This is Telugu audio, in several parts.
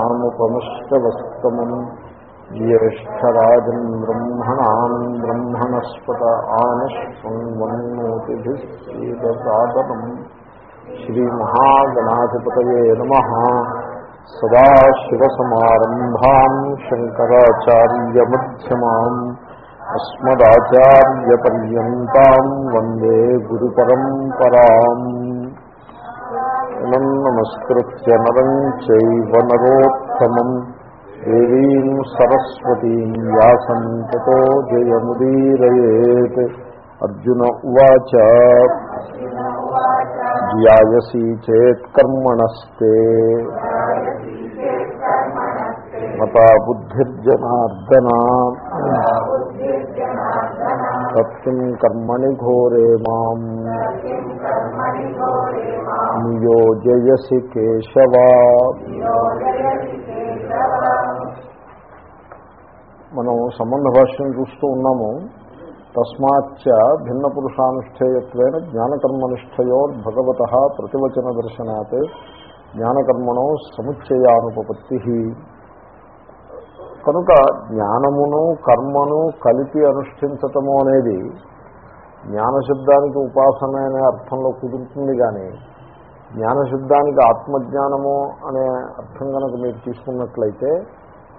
ఆముపముష్టవస్తమం జ్యేష్టరాజం బ్రహ్మణాం బ్రహ్మణస్పత ఆనశృణ్వన్నోతిభిస్సీదసాదనం శ్రీమహాగణాధిపతయే నమ. సదాశివసమారంభాం శంకరాచార్యమ్యమాం అస్మదాచార్యపర్యంతం వందే గురుపరంపరాం నమస్కృత్య నరం చైవ నరోత్తమం. దేవీం సరస్వతీం వ్యాసం తతో జయముదీరయేత్. అర్జున ఉవాచ. ధ్యాయసీ చేత్కర్మణస్తే మతా బుద్ధిర్జనార్దన. తత్కిం కర్మణి ఘోరే మాం. నియోజయసి కేశవా. మనం సంబంధ భాష్యం చూస్తూ ఉన్నాము. తస్మాచ్చ భిన్న పురుషానుష్ఠేయత్వైన జ్ఞానకర్మనిష్టయో భగవత ప్రతివచన దర్శనాత్ జ్ఞానకర్మణో సముచ్చయానుపపత్తి. కనుక జ్ఞానమును కర్మను కలిపి అనుష్ఠించటము అనేది జ్ఞానశబ్దానికి ఉపాసన అనే అర్థంలో కుదురుతుంది కానీ జ్ఞానశబ్దానికి ఆత్మజ్ఞానము అనే అర్థం కనుక మీరు తీసుకున్నట్లయితే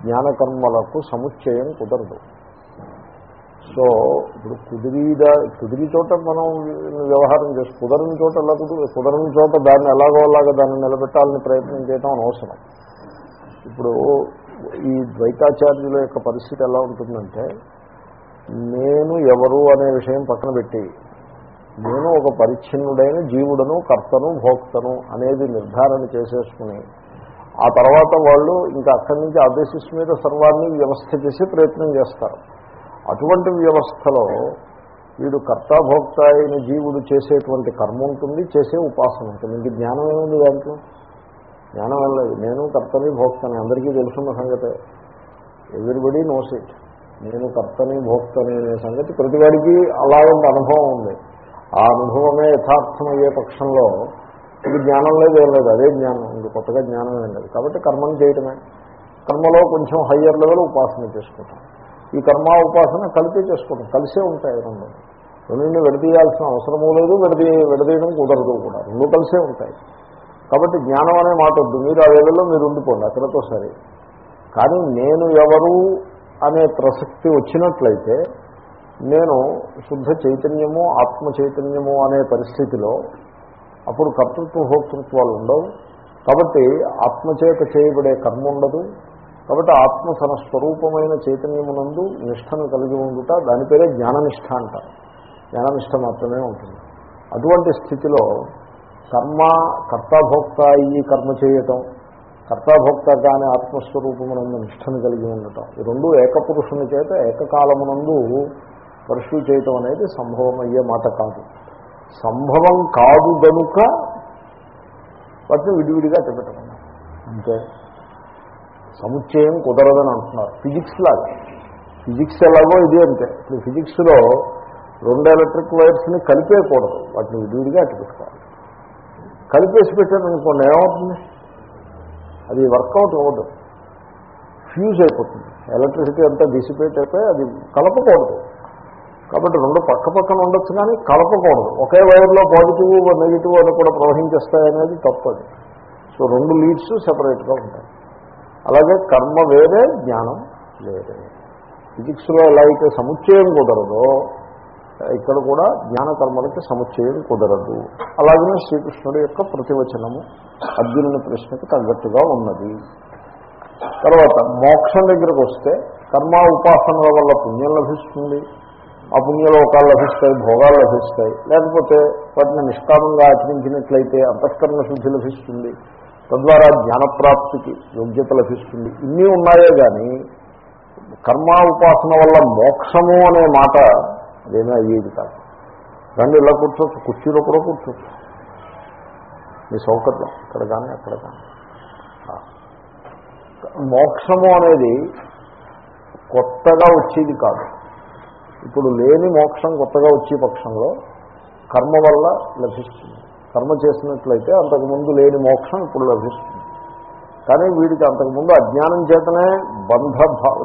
జ్ఞానకర్మలకు సముచ్చయం కుదరదు. సో ఇప్పుడు కుదిరిదా కుదిరి చోట మనం వ్యవహారం చేసి కుదరని చోట ఎలా కుదురు కుదరని చోట దాన్ని ఎలాగో అలాగా దాన్ని నిలబెట్టాలని ప్రయత్నం చేయడం అనవసరం. ఇప్పుడు ఈ ద్వైతాచార్యుల యొక్క పరిస్థితి ఎలా ఉంటుందంటే నేను ఎవరు అనే విషయం పక్కన పెట్టి నేను ఒక పరిచ్ఛిన్నుడైన జీవుడను కర్తను భోక్తను అనేది నిర్ధారణ చేసేసుకుని ఆ తర్వాత వాళ్ళు ఇంకా అక్కడి నుంచి ఆ బేసిస్ మీద సర్వాన్ని వ్యవస్థ చేసి ప్రయత్నం చేస్తారు. అటువంటి వ్యవస్థలో వీడు కర్తాభోక్త అయిన జీవుడు చేసేటువంటి కర్మ ఉంటుంది చేసే ఉపాసన ఉంటుంది. ఇంక జ్ఞానం ఏముంది దాంట్లో? జ్ఞానం వెళ్ళలేదు నేను కర్తని భోక్తని అందరికీ తెలుసున్న సంగతే. Everybody knows it. నేను కర్తని భోక్తని అనే సంగతి ప్రతివాడికి అలాంటి అనుభవం ఉంది. ఆ అనుభవమే యథార్థమయ్యే పక్షంలో ఇది జ్ఞానం లేదు ఏం లేదు అదే జ్ఞానం ఇంక కొత్తగా జ్ఞానం ఏం లేదు. కాబట్టి కర్మను చేయటమే. కర్మలో కొంచెం హయ్యర్ లెవెల్ ఉపాసన చేసుకుంటాం. ఈ కర్మ ఉపాసన కలిపి చేసుకుంటాం. కలిసే ఉంటాయి రెండు. రెండింటిని విడదీయాల్సిన అవసరమూ లేదు విడదీ విడదీయడం కుదరదు కూడా. రెండు కలిసే ఉంటాయి. కాబట్టి జ్ఞానం అనే మాట వద్దు. మీరు ఆ లెవెల్లో మీరు ఉండిపోండి అక్కడతో సరే. కానీ నేను ఎవరు అనే ప్రసక్తి వచ్చినట్లయితే నేను శుద్ధ చైతన్యము ఆత్మ చైతన్యము అనే పరిస్థితిలో అప్పుడు కర్తృత్వ భోక్తృత్వాలు ఉండవు. కాబట్టి ఆత్మచేత చేయబడే కర్మ ఉండదు. కాబట్టి ఆత్మ తన స్వరూపమైన చైతన్యమునందు నిష్టను కలిగి ఉండుట దాని పేరే జ్ఞాననిష్ట అంటారు జ్ఞాననిష్ట మాత్రమే ఉంటుంది. అటువంటి స్థితిలో కర్మ కర్తాభోక్త అయ్యి కర్మ చేయటం కర్తాభోక్త కానీ ఆత్మస్వరూపమునందు నిష్టను కలిగి ఉండటం ఈ రెండు ఏకపురుషుని చేత ఏకకాలమునందు పరుషు చేయటం అనేది సంభవం అయ్యే మాట కాదు. సంభవం కాదు గనుక వాటిని విడివిడిగా చెప్పటమన్నా అంతే సముచ్చయం కుదరదని అంటున్నారు. ఫిజిక్స్ లాగా. ఫిజిక్స్ ఎలాగో ఇది అంతే ఇప్పుడు ఫిజిక్స్లో రెండు ఎలక్ట్రిక్ వైర్స్ని కలిపేయకూడదు. వాటిని విడివిడిగా అట్టు పెట్టుకోవాలి. కలిపేసి పెట్టారనుకోండి ఏమవుతుంది? అది వర్కౌట్ అవ్వదు. ఫ్యూజ్ అయిపోతుంది. ఎలక్ట్రిసిటీ అంతా డిసిపేట్ అయిపోయి అది కలపకూడదు. కాబట్టి రెండు పక్క పక్కన ఉండొచ్చు కానీ కలపకూడదు. ఒకే వైర్లో పాజిటివ్ నెగిటివ్ అని కూడా ప్రవహించేస్తాయనేది తప్పది. సో రెండు లీడ్స్ సపరేట్గా ఉంటాయి. అలాగే కర్మ వేరే జ్ఞానం వేరే. ఫిజిక్స్లో ఎలా అయితే సముచ్చయం కుదరదో ఇక్కడ కూడా జ్ఞాన కర్మలకి సముచ్చయం కుదరదు. అలాగనే శ్రీకృష్ణుడి యొక్క ప్రతివచనము అర్జునుని ప్రశ్నకు తగ్గట్టుగా ఉన్నది. తర్వాత మోక్షం దగ్గరకు వస్తే కర్మ ఉపాసనల వల్ల పుణ్యం లభిస్తుంది. ఆ పుణ్యలోకాలు లభిస్తాయి భోగాలు లభిస్తాయి. లేకపోతే వాటిని నిష్కామంగా ఆచరించినట్లయితే అంతఃకరణ శుద్ధి లభిస్తుంది. తద్వారా జ్ఞానప్రాప్తికి యోగ్యత లభిస్తుంది. ఇన్ని ఉన్నాయే కానీ కర్మ ఉపాసన వల్ల మోక్షము అనే మాట అదేమీ అయ్యేది కాదు. రండి ఇలా కూర్చోవచ్చు కుర్చీలో కూడా కూర్చోవచ్చు. మీ సౌకర్యం ఇక్కడ కానీ అక్కడ కానీ మోక్షము అనేది కొత్తగా వచ్చేది కాదు. ఇప్పుడు లేని మోక్షం కొత్తగా వచ్చే పక్షంలో కర్మ వల్ల లభిస్తుంది. కర్మ చేసినట్లయితే అంతకుముందు లేని మోక్షం ఇప్పుడు లభిస్తుంది. కానీ వీడికి అంతకుముందు అజ్ఞానం చేతనే బంధ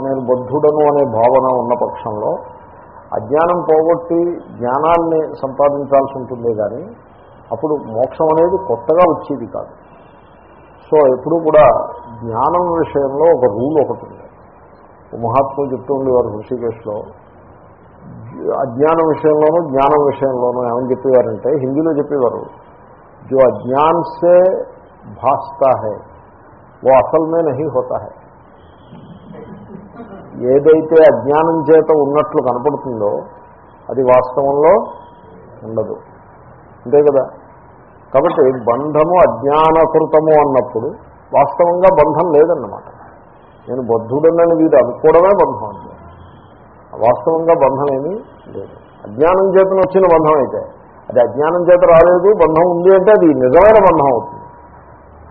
నేను బద్ధుడను అనే భావన ఉన్న పక్షంలో అజ్ఞానం పోగొట్టి జ్ఞానాన్ని సంపాదించాల్సి ఉంటుంది కానీ అప్పుడు మోక్షం అనేది కొత్తగా వచ్చేది కాదు. సో ఎప్పుడు కూడా జ్ఞానం విషయంలో ఒక రూల్ ఒకటి ఉంది. మహాత్ములు చెప్తూ ఉండేవారు హృషికేశ్లో అజ్ఞానం విషయంలోనూ జ్ఞానం విషయంలోనూ ఏమని చెప్పేవారంటే హిందీలో చెప్పేవారు. జో అజ్ఞాన్ సే భాస్తా హే ఓ అసల్మే నహి హోతా హే ఏదైతే అజ్ఞానం చేత ఉన్నట్లు కనపడుతుందో అది వాస్తవంలో ఉండదు. అంతే కదా? కాబట్టి బంధము అజ్ఞానకృతము అన్నప్పుడు వాస్తవంగా బంధం లేదన్నమాట. నేను బద్ధుడనని వీడు అనుకోవడమే బంధం అంటే వాస్తవంగా బంధం లేదు. అజ్ఞానం చేతను వచ్చిన బంధం అయితే అది అజ్ఞానం చేత రాలేదు బంధం ఉంది అంటే అది నిజమైన బంధం అవుతుంది.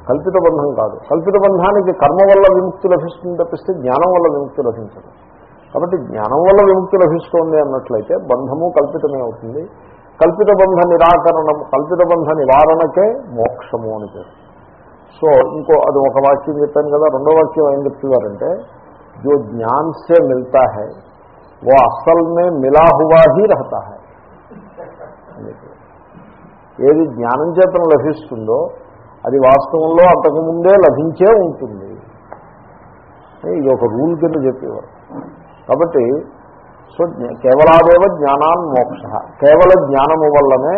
కల్పిత బంధం కాదు. కల్పిత బంధానికి కర్మ వల్ల విముక్తి లభిస్తుంది తప్పిస్తే జ్ఞానం వల్ల విముక్తి లభించదు. కాబట్టి జ్ఞానం వల్ల విముక్తి లభిస్తోంది అన్నట్లయితే బంధము కల్పితమే అవుతుంది. కల్పిత బంధ నిరాకరణం కల్పిత బంధ నివారణకే మోక్షము అని పేరు. సో ఇంకో అది ఒక వాక్యం చెప్పాను కదా రెండో వాక్యం ఏం చెప్తున్నారంటే జో జ్ఞాన్ సే మిల్తా హై वो असल में मिला हुआ ही रहता है ఏది జ్ఞానం చేతను లభిస్తుందో అది వాస్తవంలో అంతకుముందే లభించే ఉంటుంది ఇది ఒక రూల్ కింద చెప్పేవారు కాబట్టి సో కేవలాదేవ జ్ఞానాన్ మోక్ష కేవల జ్ఞానము వల్లనే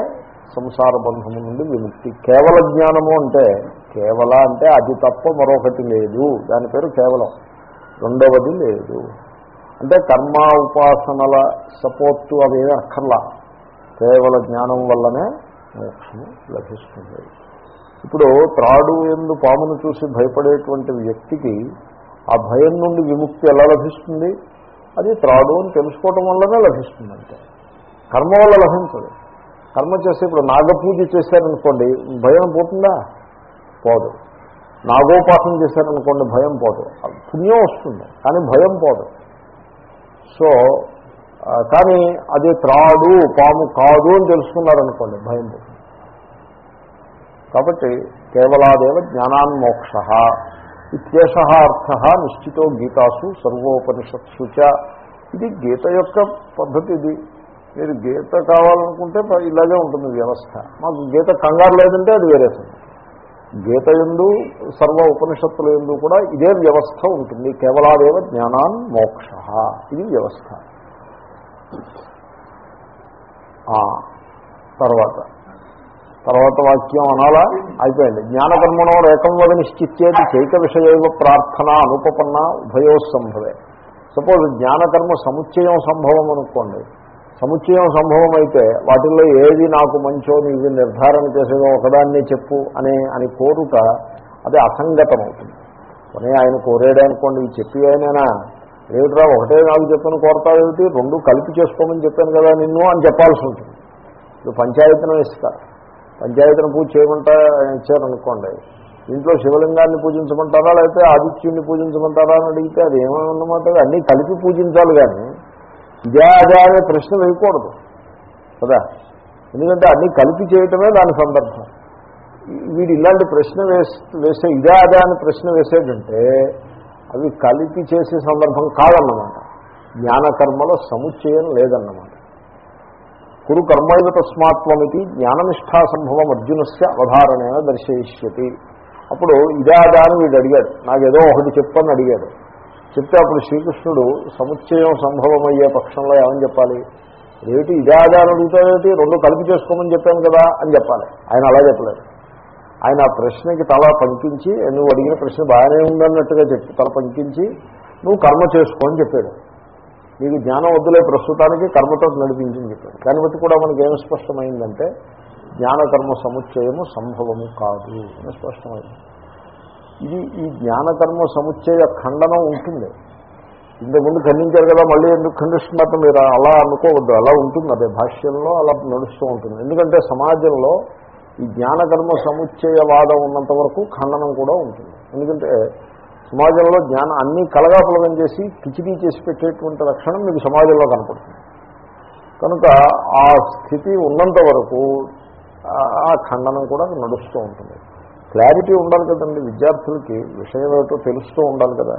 సంసార బంధము నుండి విముక్తి కేవల జ్ఞానము అంటే కేవల అంటే అది తప్ప మరొకటి లేదు దాని పేరు కేవలం రెండవది లేదు అంటే కర్మ ఉపాసనల సపోర్టు అవేమీ అక్కర్లా. కేవల జ్ఞానం వల్లనే మోక్షము లభిస్తుంది. ఇప్పుడు త్రాడు ఎందు పామును చూసి భయపడేటువంటి వ్యక్తికి ఆ భయం నుండి విముక్తి ఎలా లభిస్తుంది? అది త్రాడు అని తెలుసుకోవటం వల్లనే లభిస్తుంది అంటే కర్మ వల్ల లభించదు. కర్మ చేస్తే ఇప్పుడు నాగపూజ చేశారనుకోండి భయం పోతుందా? పోదు. నాగోపాసన చేశారనుకోండి భయం పోదు. పుణ్యం వస్తుంది కానీ భయం పోదు. సో కానీ అది త్రాడు పాము కాదు అని తెలుసుకున్నారనుకోండి భయం కాబట్టి కేవలాదేవ జ్ఞానాన్మోక్ష ఇత్యేష అర్థ నిశ్చితో గీతాసు సర్వోపనిషత్సు చ. ఇది గీత యొక్క పద్ధతి ఇది. మీరు గీత కావాలనుకుంటే ఇలాగే ఉంటుంది వ్యవస్థ. మాకు గీత కంగారు లేదంటే అది వేరే సంగతి. గీత ఎందు సర్వ ఉపనిషత్తుల ఎందు కూడా ఇదే వ్యవస్థ ఉంటుంది. కేవలాదేవ జ్ఞానాన్ మోక్ష. ఇది వ్యవస్థ. తర్వాత. తర్వాత వాక్యం అనాలా? అయిపోయింది. జ్ఞానకర్మణో రేకం వద నిశ్చిత్యేది చైక విషయవ ప్రార్థన అనుపపన్న ఉభయో సంభవే. సపోజ్ జ్ఞానకర్మ సముచ్చయం సంభవం అనుకోండి. సముచ్చయం సంభవం అయితే వాటిల్లో ఏది నాకు మంచో నీవు నిర్ధారణ చేసేదో ఒకదాన్నే చెప్పు అనే అని కోరుట అది అసంగతం అవుతుంది కొనే ఆయన కోరేడనుకోండి ఇవి చెప్పి ఆయనైనా? ఏమిట్రా ఒకటే నాకు చెప్పని కోరతావేమిటి? రెండు కలిపి చేసుకోమని చెప్పాను కదా నిన్ను అని చెప్పాల్సి ఉంటుంది. ఇప్పుడు పంచాయతీను ఇస్తారు. పంచాయతీని పూజ చేయమంటా ఇచ్చారనుకోండి ఇంట్లో శివలింగాన్ని పూజించమంటారా లేకపోతే ఆదిత్యుని పూజించమంటారా అని అడిగితే అది ఏమన్నమాట అన్నీ కలిపి పూజించాలి కానీ ఇదే అదే అనే ప్రశ్న వేయకూడదు. కదా? ఎందుకంటే అన్నీ కలిపి చేయటమే దాని సందర్భం. వీడు ఇలాంటి ప్రశ్న వేసే ఇదే అదే అని ప్రశ్న వేసేటంటే అవి కలిపి చేసే సందర్భం కాదన్నమాట. జ్ఞానకర్మలో సముచ్చయం లేదన్నమాట. కురు కర్మైవ తస్మాత్వమితి జ్ఞాననిష్టా సంభవం అర్జునస్య అవధారణేన దర్శయిష్యతి. అప్పుడు ఇదే అదా అని వీడు అడిగాడు. నాకేదో ఒకటి చెప్పని అడిగాడు. చెప్తే అప్పుడు శ్రీకృష్ణుడు సముచ్చయం సంభవమయ్యే పక్షంలో ఏమని చెప్పాలి? ఏమిటి ఇదే ఆధారం అడుగుతాడేమిటి రెండు కలిపి చేసుకోమని చెప్పాను కదా అని చెప్పాలి. ఆయన అలా చెప్పలేదు. ఆయన ఆ ప్రశ్నకి తల పంకించి నువ్వు అడిగిన ప్రశ్న బాగానే ఉందన్నట్టుగా చెప్పి. తల పంకించి నువ్వు కర్మ చేసుకోని చెప్పాడు. నీకు జ్ఞానం వద్దులే ప్రస్తుతానికి కర్మతో నడిపించింది చెప్పాడు. దాన్ని బట్టి కూడా మనకి ఏం స్పష్టమైందంటే జ్ఞానకర్మ సముచ్చయము సంభవము కాదు అని స్పష్టమైంది. ఇది ఈ జ్ఞానకర్మ సముచ్చయ ఖండనం ఉంటుంది. ఇంతకుముందు ఖండించారు కదా మళ్ళీ ఎందుకు ఖండిస్తున్నట్టు మీరు? అలా అనుకోవద్దు అలా ఉంటుంది. అదే భాష్యంలో అలా నడుస్తూ ఉంటుంది. ఎందుకంటే సమాజంలో ఈ జ్ఞానకర్మ సముచ్చయవాదం ఉన్నంత వరకు ఖండనం కూడా ఉంటుంది. ఎందుకంటే సమాజంలో జ్ఞానం అన్నీ కలగాపులగం చేసి కిచిడీ చేసి పెట్టేటువంటి లక్షణం మీకు సమాజంలో కనపడుతుంది. కనుక ఆ స్థితి ఉన్నంత వరకు ఆ ఖండనం కూడా నడుస్తూ ఉంటుంది. క్లారిటీ ఉండాలి కదండి. విద్యార్థులకి విషయం ఏమిటో తెలుస్తూ ఉండాలి కదా.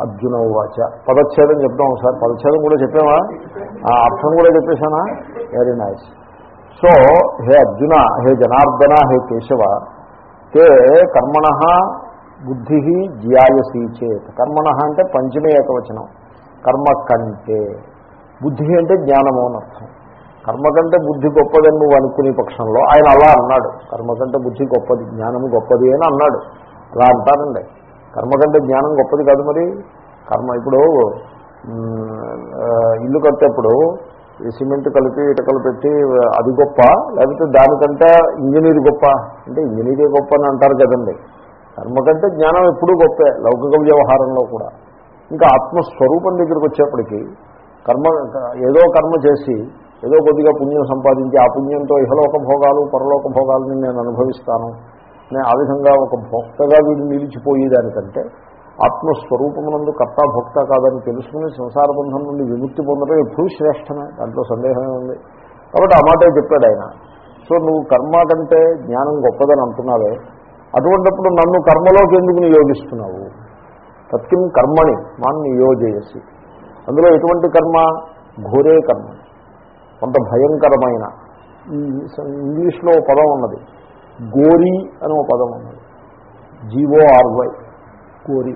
అర్జున వాచ పదచ్ఛేదం చెప్తాం ఒకసారి. పదచ్ఛేదం కూడా చెప్పామా ఆ అర్థం కూడా చెప్పేశానా? వెరీ నైస్ సో హే అర్జున హే జనార్దన హే కేశవ తే కర్మణ బుద్ధి జ్యాయసీ చేత్. కర్మణ అంటే పంచమే ఏకవచనం. కర్మ కంటే. బుద్ధి అంటే జ్ఞానము అని అర్థం. కర్మ కంటే బుద్ధి గొప్పదని నువ్వు అనుకునే పక్షంలో ఆయన అలా అన్నాడు. కర్మ కంటే బుద్ధి గొప్పది జ్ఞానం గొప్పది అని అన్నాడు. అలా అంటారండి. కర్మ కంటే జ్ఞానం గొప్పది కాదు మరి. కర్మ ఇప్పుడు ఇల్లు కట్టేప్పుడు ఈ సిమెంట్ కలిపి ఇటకలు పెట్టి అది గొప్ప లేకపోతే దానికంటే ఇంజనీర్ గొప్ప. అంటే ఇంజనీరే గొప్ప అని అంటారు కదండి. కర్మ కంటే జ్ఞానం ఎప్పుడూ గొప్పే లౌకిక వ్యవహారంలో కూడా. ఇంకా ఆత్మస్వరూపం దగ్గరికి వచ్చేప్పటికీ కర్మ ఏదో కర్మ చేసి ఏదో కొద్దిగా పుణ్యం సంపాదించి ఆ పుణ్యంతో ఇహలోక భోగాలు పరలోక భోగాలని నేను అనుభవిస్తాను. నేను ఆ విధంగా ఒక భోక్తగా వీడు నిలిచిపోయేదానికంటే ఆత్మస్వరూపమునందు కర్త భోక్త కాదని తెలుసుకుని సంసార బంధం నుండి విముక్తి పొందడం ఎప్పుడూ శ్రేష్టమే. దాంట్లో సందేహమే ఉంది. కాబట్టి ఆ మాటే చెప్పాడు ఆయన. సో నువ్వు కర్మ కంటే జ్ఞానం గొప్పదని అంటున్నావే. అటువంటిప్పుడు నన్ను కర్మలోకి ఎందుకు నియోగిస్తున్నావు? తత్కిం కర్మని మాన్ నియోజయసి అందులో ఎటువంటి కర్మ? ఘోరే కర్మ. కొంత భయంకరమైన. ఇంగ్లీష్లో పదం ఉన్నది. గోరీ అని పదం ఉన్నది. జీవోఆర్వై గోరి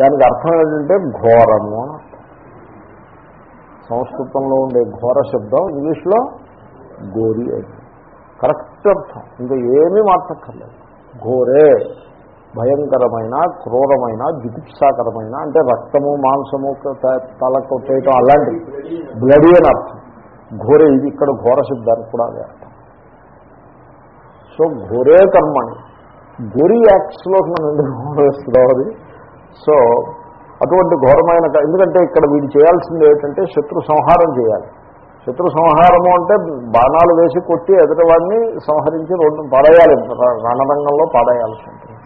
దానికి అర్థం ఏంటంటే ఘోరము అని సంస్కృతంలో ఉండే ఘోర శబ్దం ఇంగ్లీష్లో గోరి అయింది కరెక్ట్ అర్థం. ఇంకా ఏమీ మార్చక్కర్లేదు. ఘోరే భయంకరమైన క్రూరమైన జుగుప్సాకరమైన అంటే రక్తము మాంసము త- తల కొట్టేయటం అలాంటివి బ్లడీ అని అర్థం. ఘోరే ఇది ఇక్కడ ఘోర శబ్దానికి కూడా అదే అర్థం. సో ఘోరే కర్మని గోరి యాక్ట్స్లోకి మనం ఎందుకు వేస్తున్నాం అది? సో అటువంటి ఘోరమైన ఎందుకంటే ఇక్కడ వీడు చేయాల్సింది ఏంటంటే శత్రు సంహారం చేయాలి. శత్రు సంహారము అంటే బాణాలు వేసి కొట్టి ఎదుటివాడిని సంహరించి రోడ్డు పాడేయాలి రణరంగంలో పాడేయాల్సి ఉంటుంది.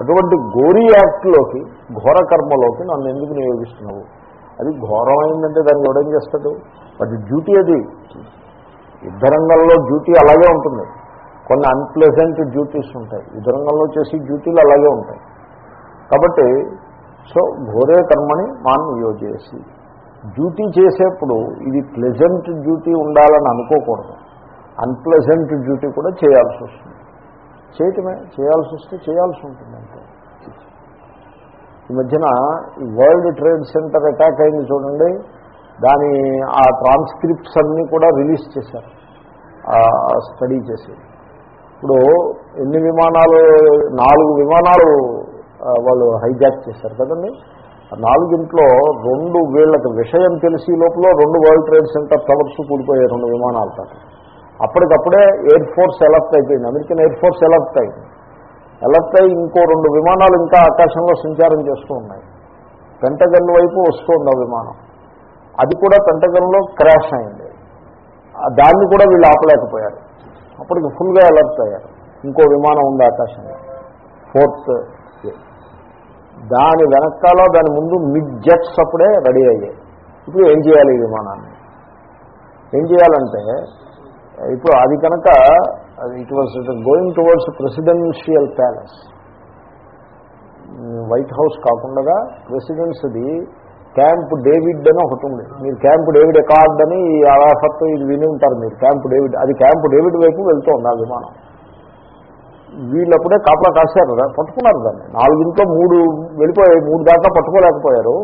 అటువంటి గోరీ యాక్ట్లోకి ఘోర కర్మలోకి నన్ను ఎందుకు నియోగిస్తున్నావు? అది ఘోరమైందంటే దాన్ని ఎవడేం చేస్తాడు? వాటి డ్యూటీ అది. యుద్ధరంగంలో డ్యూటీ అలాగే ఉంటుంది. కొన్ని అన్ప్లెజెంట్ డ్యూటీస్ ఉంటాయి. యుద్ధరంగంలో చేసే డ్యూటీలు అలాగే ఉంటాయి. కాబట్టి సో ఘోరే కర్మని మాన్ యోజేసి. డ్యూటీ చేసేప్పుడు ఇది ప్లెజెంట్ డ్యూటీ ఉండాలని అనుకోకూడదు. అన్ప్లెజెంట్ డ్యూటీ కూడా చేయాల్సి వస్తుంది. చేయటమే. చేయాల్సి వస్తే చేయాల్సి ఉంటుంది ఈ మధ్యన ఈ వరల్డ్ ట్రేడ్ సెంటర్ అటాక్ అయింది చూడండి. దాని ఆ ట్రాన్స్క్రిప్ట్స్ అన్నీ కూడా రిలీజ్ చేశారు. స్టడీ చేసి. ఇప్పుడు ఎన్ని విమానాలు నాలుగు విమానాలు వాళ్ళు హైజాక్ చేశారు కదండి. నాలుగింట్లో రెండు వీళ్ళకి విషయం తెలిసి లోపల రెండు వరల్డ్ ట్రేడ్ సెంటర్ టవర్స్ కూడిపోయాయి రెండు విమానాలతో అప్పటికప్పుడే ఎయిర్ ఫోర్స్ ఎలర్ట్ అయిపోయింది. అమెరికన్ ఎయిర్ ఫోర్స్ ఎలర్ట్ అయింది. ఎలర్ట్ అయి ఇంకో రెండు విమానాలు ఇంకా ఆకాశంలో సంచారం చేస్తూ ఉన్నాయి. పెంటగన్ వైపు వస్తుంది ఆ విమానం. అది కూడా పెంటగన్లో క్రాష్ అయింది. దాన్ని కూడా వీళ్ళు ఆపలేకపోయారు. అప్పటికి ఫుల్గా అలర్ట్ అయ్యారు. ఇంకో విమానం ఉంది ఆకాశంలో. ఫోర్త్ దాని వెనకాల దాని ముందు మిడ్ జెట్స్ అప్పుడే రెడీ అయ్యాయి. ఇప్పుడు ఏం చేయాలి ఈ విమానాన్ని? ఏం చేయాలంటే ఇప్పుడు అది కనుక it was going towards presidential palace White House కాకుండా ప్రెసిడెన్స్ది క్యాంప్ డేవిడ్ అని ఒకటి ఉంది. మీరు క్యాంప్ డేవిడ్ ఎకార్డ్ అని ఈ అరాఫత్ ఇది విని ఉంటారు మీరు. క్యాంప్ డేవిడ్ అది క్యాంప్ డేవిడ్ వైపు వెళ్తోంది ఆ విమానం. వీళ్ళప్పుడే కాపలా కాశారు పట్టుకున్నారు దాన్ని. నాలుగింట్లో మూడు వెళ్ళిపోయాయి మూడు దాకా పట్టుకోలేకపోయారు.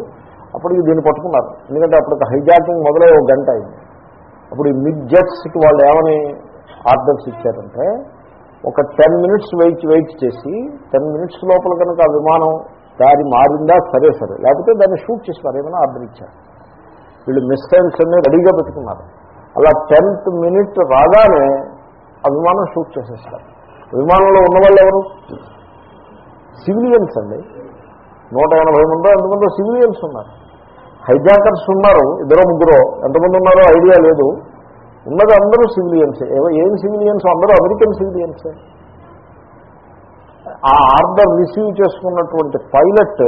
అప్పటికి దీన్ని పట్టుకున్నారు. ఎందుకంటే అప్పటికి హైజాకింగ్ మొదలై ఒక గంట అయింది. అప్పుడు ఈ మిడ్ జెట్స్కి వాళ్ళు ఏమని ఆర్డర్స్ ఇచ్చారంటే ఒక టెన్ మినిట్స్ వెయిట్ వెయిట్ చేసి టెన్ మినిట్స్ లోపల కనుక ఆ విమానం దారి మారిందా సరే సరే. లేకపోతే దాన్ని షూట్ చేసినారు ఏమైనా ఆర్డర్ ఇచ్చారు. వీళ్ళు మిస్సైల్స్ అన్నీ రెడీగా పెట్టుకున్నారు. అలా టెన్త్ మినిట్ రాగానే ఆ విమానం షూట్ చేసేస్తారు. విమానంలో ఉన్న వాళ్ళు ఎవరు? సివిలియన్స్ అండి. నూట ఎనభై మందో ఎంతమందో సివిలియన్స్ ఉన్నారు. హైజాకర్స్ ఉన్నారు ఇద్దరు ముగ్గురు. ఎంతమంది ఉన్నారో ఐడియా లేదు. ఉన్నది అందరూ సివిలియన్సే. ఏవో ఏం సివిలియన్స్? అందరూ అమెరికన్ సివిలియన్సే. ఆ ఆర్డర్ రిసీవ్ చేసుకున్నటువంటి పైలట్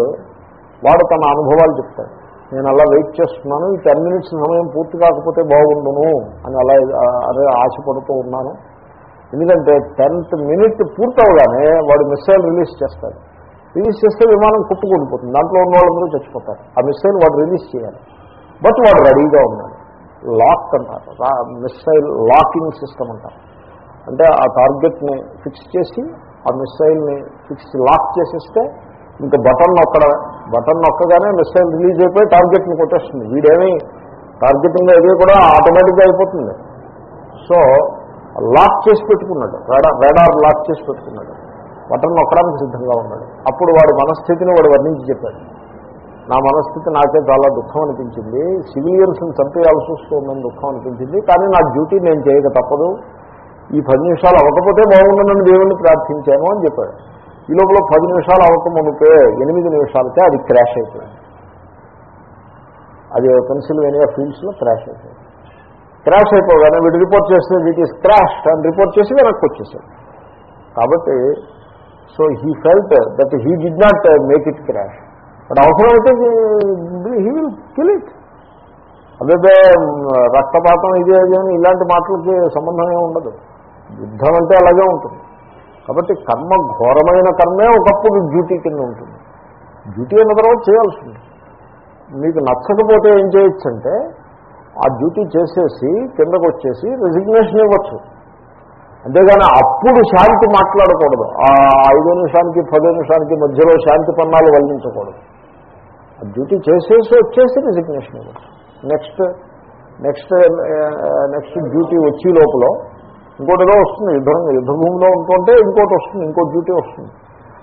వాడు తన అనుభవాలు చెప్తాడు. నేను అలా వెయిట్ చేస్తున్నాను ఈ టెన్ మినిట్స్ సమయం పూర్తి కాకపోతే బాగుండును అని అలా అదే ఆశపడుతూ ఉన్నాను. ఎందుకంటే టెన్త్ మినిట్ పూర్తవగానే వాడు మిస్సైల్ రిలీజ్ చేస్తాడు. రిలీజ్ చేస్తే విమానం కుట్టుకుండిపోతుంది. దాంట్లో ఉన్న వాళ్ళందరూ చచ్చిపోతారు. ఆ మిస్సైల్ వాడు రిలీజ్ చేయాలి. బట్ వాడు రెడీగా ఉన్నాడు. లాక్ అంటారు. మిస్సైల్ లాకింగ్ సిస్టమ్ అంటారు. అంటే ఆ టార్గెట్ని ఫిక్స్ చేసి ఆ మిస్సైల్ని ఫిక్స్ లాక్ చేసేస్తే ఇంకా బటన్ నొక్కడమే. బటన్ నొక్కగానే మిస్సైల్ రిలీజ్ అయిపోయి టార్గెట్ని కొట్టేస్తుంది. వీడేమీ టార్గెటింగ్ అది కూడా ఆటోమేటిక్గా అయిపోతుంది. సో లాక్ చేసి పెట్టుకున్నాడు. రెడార్ రెడార్ లాక్ చేసి పెట్టుకున్నాడు. బటన్ నొక్కడానికి సిద్ధంగా ఉన్నాడు. అప్పుడు వాడి మనస్థితిని వాడు వర్ణించి చెప్పాడు. నా మనస్థితి నాకే చాలా దుఃఖం అనిపించింది. సివిలియన్స్ని చంపేయాల్సి వస్తుందని దుఃఖం అనిపించింది. కానీ నా డ్యూటీ నేను చేయక తప్పదు. ఈ పది నిమిషాలు అవ్వకపోతే బాగుండనని దేవుణ్ణి ప్రార్థించాను అని చెప్పాడు. ఈ లోపల పది నిమిషాలు అవ్వకమునిపే ఎనిమిది నిమిషాలకే అది క్రాష్ అయిపోయింది. అది పెన్సిల్వేనియా ఫీల్డ్స్లో క్రాష్ అయిపోయింది. క్రాష్ అయిపోగానే వీడు రిపోర్ట్ చేస్తే ఇట్ ఈస్ క్రాష్ అని రిపోర్ట్ చేసి వెనక్కి వచ్చేసాడు. కాబట్టి so he felt that he did not make it crash but అవసరమైతే హీ విల్ కిల్ ఇట్ అదే రక్తపాతం ఇదే అది అని ఇలాంటి మాటలకి సంబంధం ఉండదు. యుద్ధం అంటే అలాగే ఉంటుంది. కాబట్టి కర్మ ఘోరమైన కర్మే ఒకప్పుడు డ్యూటీ కింద ఉంటుంది. డ్యూటీ అన్న తర్వాత చేయాల్సి ఉంటుంది. మీకు నచ్చకపోతే ఏం చేయొచ్చంటే ఆ డ్యూటీ చేసేసి కిందకు వచ్చేసి రెసిగ్నేషన్ ఇవ్వచ్చు. అంతేగాని అప్పుడు శాంతి మాట్లాడకూడదు. ఆ ఐదో నిమిషానికి పదో నిమిషానికి మధ్యలో శాంతి పన్నాలు వల్లించకూడదు. డ్యూటీ చేసేసి వచ్చేసి resignation next next next duty వచ్చే లోపల ఇంకోటి ఏదో వస్తుంది యుద్ధం యుద్ధభూమిలో ఉంటుంటే ఇంకోటి వస్తుంది ఇంకో డ్యూటీ వస్తుంది.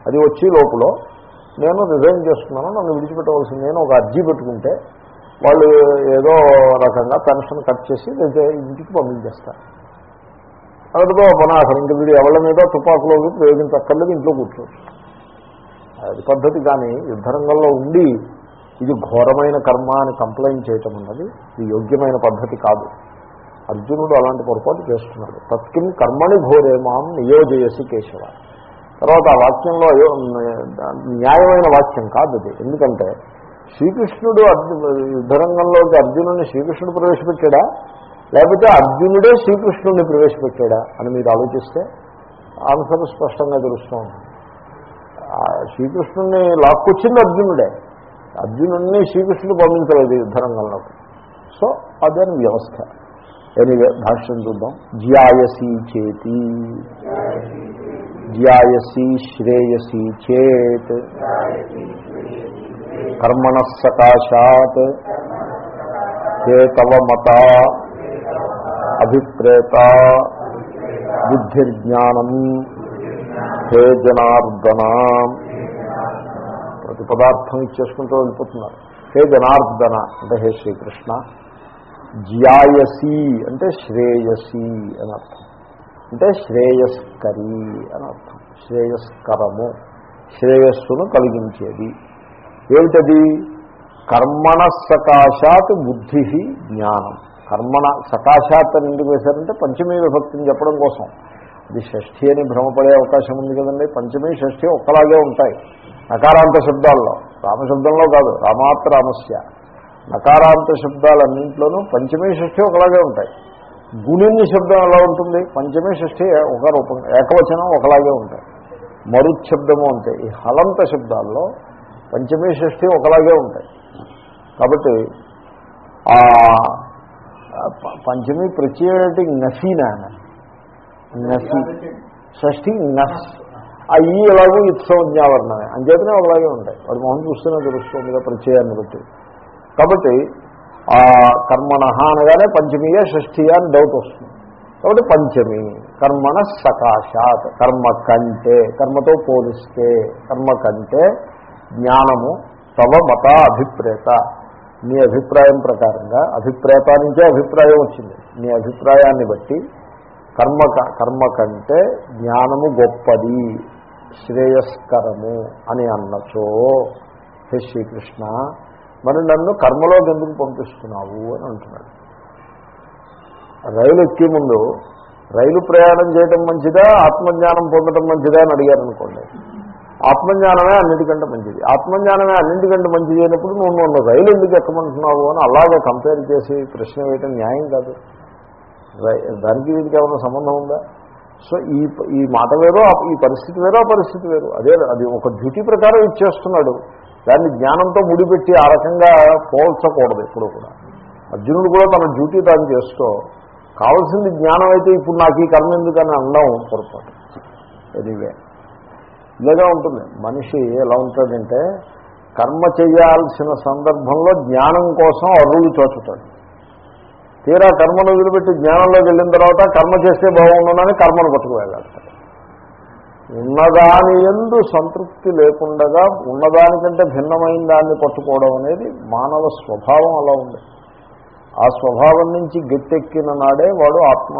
అది వచ్చే లోపల నేను రిజైన్ చేస్తున్నాను నన్ను విడిచిపెట్టవలసింది నేను ఒక అర్జీ పెట్టుకుంటే వాళ్ళు ఏదో రకంగా పెన్షన్ కట్ చేసి ఇంటికి పంపించేస్తారు అక్కడితో పనాసరం ఇంక వీడు ఎవరి మీద తుపాకులో ప్రయోగించక్కర్లేదు ఇంట్లో కూర్చోవచ్చు అది పద్ధతి కానీ యుద్ధరంగంలో ఉండి ఇది ఘోరమైన కర్మ అని కంప్లైంట్ చేయటం అన్నది ఇది యోగ్యమైన పద్ధతి కాదు. అర్జునుడు అలాంటి పొరపాటు చేస్తున్నాడు. తత్కిం కర్మని ఘోరేమాం నియోజయసి కేశవ. తర్వాత ఆ వాక్యంలో న్యాయమైన వాక్యం కాదు అది ఎందుకంటే శ్రీకృష్ణుడు యుద్ధరంగంలోకి అర్జునుడిని శ్రీకృష్ణుడు ప్రవేశపెట్టాడా? లేకపోతే అర్జునుడే శ్రీకృష్ణుడిని ప్రవేశపెట్టాడా అని మీరు ఆలోచిస్తే ఆన్సర్ స్పష్టంగా తెలుస్తూ ఉంటుంది. శ్రీకృష్ణుడిని లాక్కొచ్చింది అర్జునుడే. అర్జునుడిని శ్రీకృష్ణుడు పంపించలేదు యుద్ధరంగంలో. సో అదని వ్యవస్థ. ఎనివే భాష్యం చూద్దాం. జ్యాయసి చేతి. జ్యాయసి శ్రేయసి చేత్. కర్మణ సకాశాత్. హే తవ మత. అభిప్రేత. బుద్ధిర్జ్ఞానం. హే జనార్దనా. ప్రతి పదార్థం ఇచ్చేసుకుంటూ వెళ్ళిపోతున్నారు. హే జనార్దన అంటే హే శ్రీకృష్ణ జ్యాయసి అంటే శ్రేయసి అని అర్థం. అంటే శ్రేయస్కరి అని అర్థం. శ్రేయస్కరము శ్రేయస్సును కలిగించేది. ఏమిటది? కర్మణ సకాశాత్ బుద్ధి జ్ఞానం. కర్మణ సకాశాత్ అని ఎందుకు వేశారంటే పంచమీ విభక్తిని చెప్పడం కోసం. అది షష్ఠి అని భ్రమపడే అవకాశం ఉంది కదండి. పంచమీ షష్ఠి ఒక్కలాగే ఉంటాయి. నకారాంత శబ్దాల్లో. రామశబ్దంలో కాదు రామాత్ర రామస్య నకారాంత శబ్దాలన్నింటిలోనూ పంచమీ షష్ఠి ఒకలాగే ఉంటాయి. గుణిన్ని శబ్దం ఎలా ఉంటుంది? పంచమీ షష్ఠి ఒక రూపం ఏకవచనం ఒకలాగే ఉంటాయి. మరుత్ శబ్దము అంటే ఈ హలంత శబ్దాల్లో పంచమీ షష్ఠి ఒకలాగే ఉంటాయి. కాబట్టి ఆ పంచమీ ప్రత్యేకటి నసీనా నసి షష్ఠి నస్ ఆ ఈ ఎలాగో ఇత్సవజ్ఞావరణమే అంచేతనే ఒకలాగే ఉంటాయి. వాడు మొహం చూస్తూనే తెలుస్తుంది ప్రత్యయాన్ని బట్టి. కాబట్టి ఆ కర్మణ అనగానే పంచమీయ షష్ఠీయ అని డౌట్ వస్తుంది. కాబట్టి పంచమి కర్మణ సకాశాత్ కర్మ కంటే కర్మతో పోలిస్తే కర్మ కంటే జ్ఞానము తవ మత అభిప్రేత. నీ అభిప్రాయం ప్రకారంగా అభిప్రేత నుంచే అభిప్రాయం వచ్చింది. నీ అభిప్రాయాన్ని బట్టి కర్మ కర్మ కంటే జ్ఞానము గొప్పది. శ్రేయస్కరము అని అన్నచో హే శ్రీకృష్ణ మరి నన్ను కర్మలోకి ఎందుకు పంపిస్తున్నావు అని అంటున్నాడు. రైలు ఎక్కే ముందు రైలు ప్రయాణం చేయడం మంచిదా ఆత్మజ్ఞానం పొందడం మంచిదా అని అడిగారు అనుకోండి ఆత్మజ్ఞానమే అన్నిటికంటే మంచిది. ఆత్మజ్ఞానమే అన్నింటికంటే మంచిది అయినప్పుడు నువ్వు నన్ను రైలు ఎందుకు ఎక్కమంటున్నావు అని అలాగే కంపేర్ చేసి ప్రశ్న వేయటం న్యాయం కాదు. దానికి దీనికి ఏమైనా సంబంధం ఉందా? సో ఈ ఈ మాట వేరో ఈ పరిస్థితి వేరో ఆ పరిస్థితి వేరు. అదే అది ఒక డ్యూటీ ప్రకారం ఇచ్చేస్తున్నాడు. దాన్ని జ్ఞానంతో ముడిపెట్టి ఆ రకంగా పోల్చకూడదు ఎప్పుడూ కూడా. అర్జునుడు కూడా తన డ్యూటీ తాను చేస్తూ కావాల్సింది జ్ఞానం అయితే ఇప్పుడు నాకు ఈ కర్మ ఎందుకని అనడం పొరపాటు. ఎనీవే ఇలాగే ఉంటుంది. మనిషి ఎలా ఉంటాడంటే కర్మ చేయాల్సిన సందర్భంలో జ్ఞానం కోసం అరువులు చోచుతాడు. తీరా కర్మను వదిలిపెట్టి జ్ఞానంలోకి వెళ్ళిన తర్వాత కర్మ చేస్తే బాగుండునని కర్మను పట్టుకు వెళ్ళాడతాడు ఉన్నదాని ఎందు సంతృప్తి లేకుండగా ఉన్నదానికంటే భిన్నమైన దాన్ని పట్టుకోవడం అనేది మానవ స్వభావం అలా ఉంది. ఆ స్వభావం నుంచి గట్టెక్కిన నాడే వాడు ఆత్మ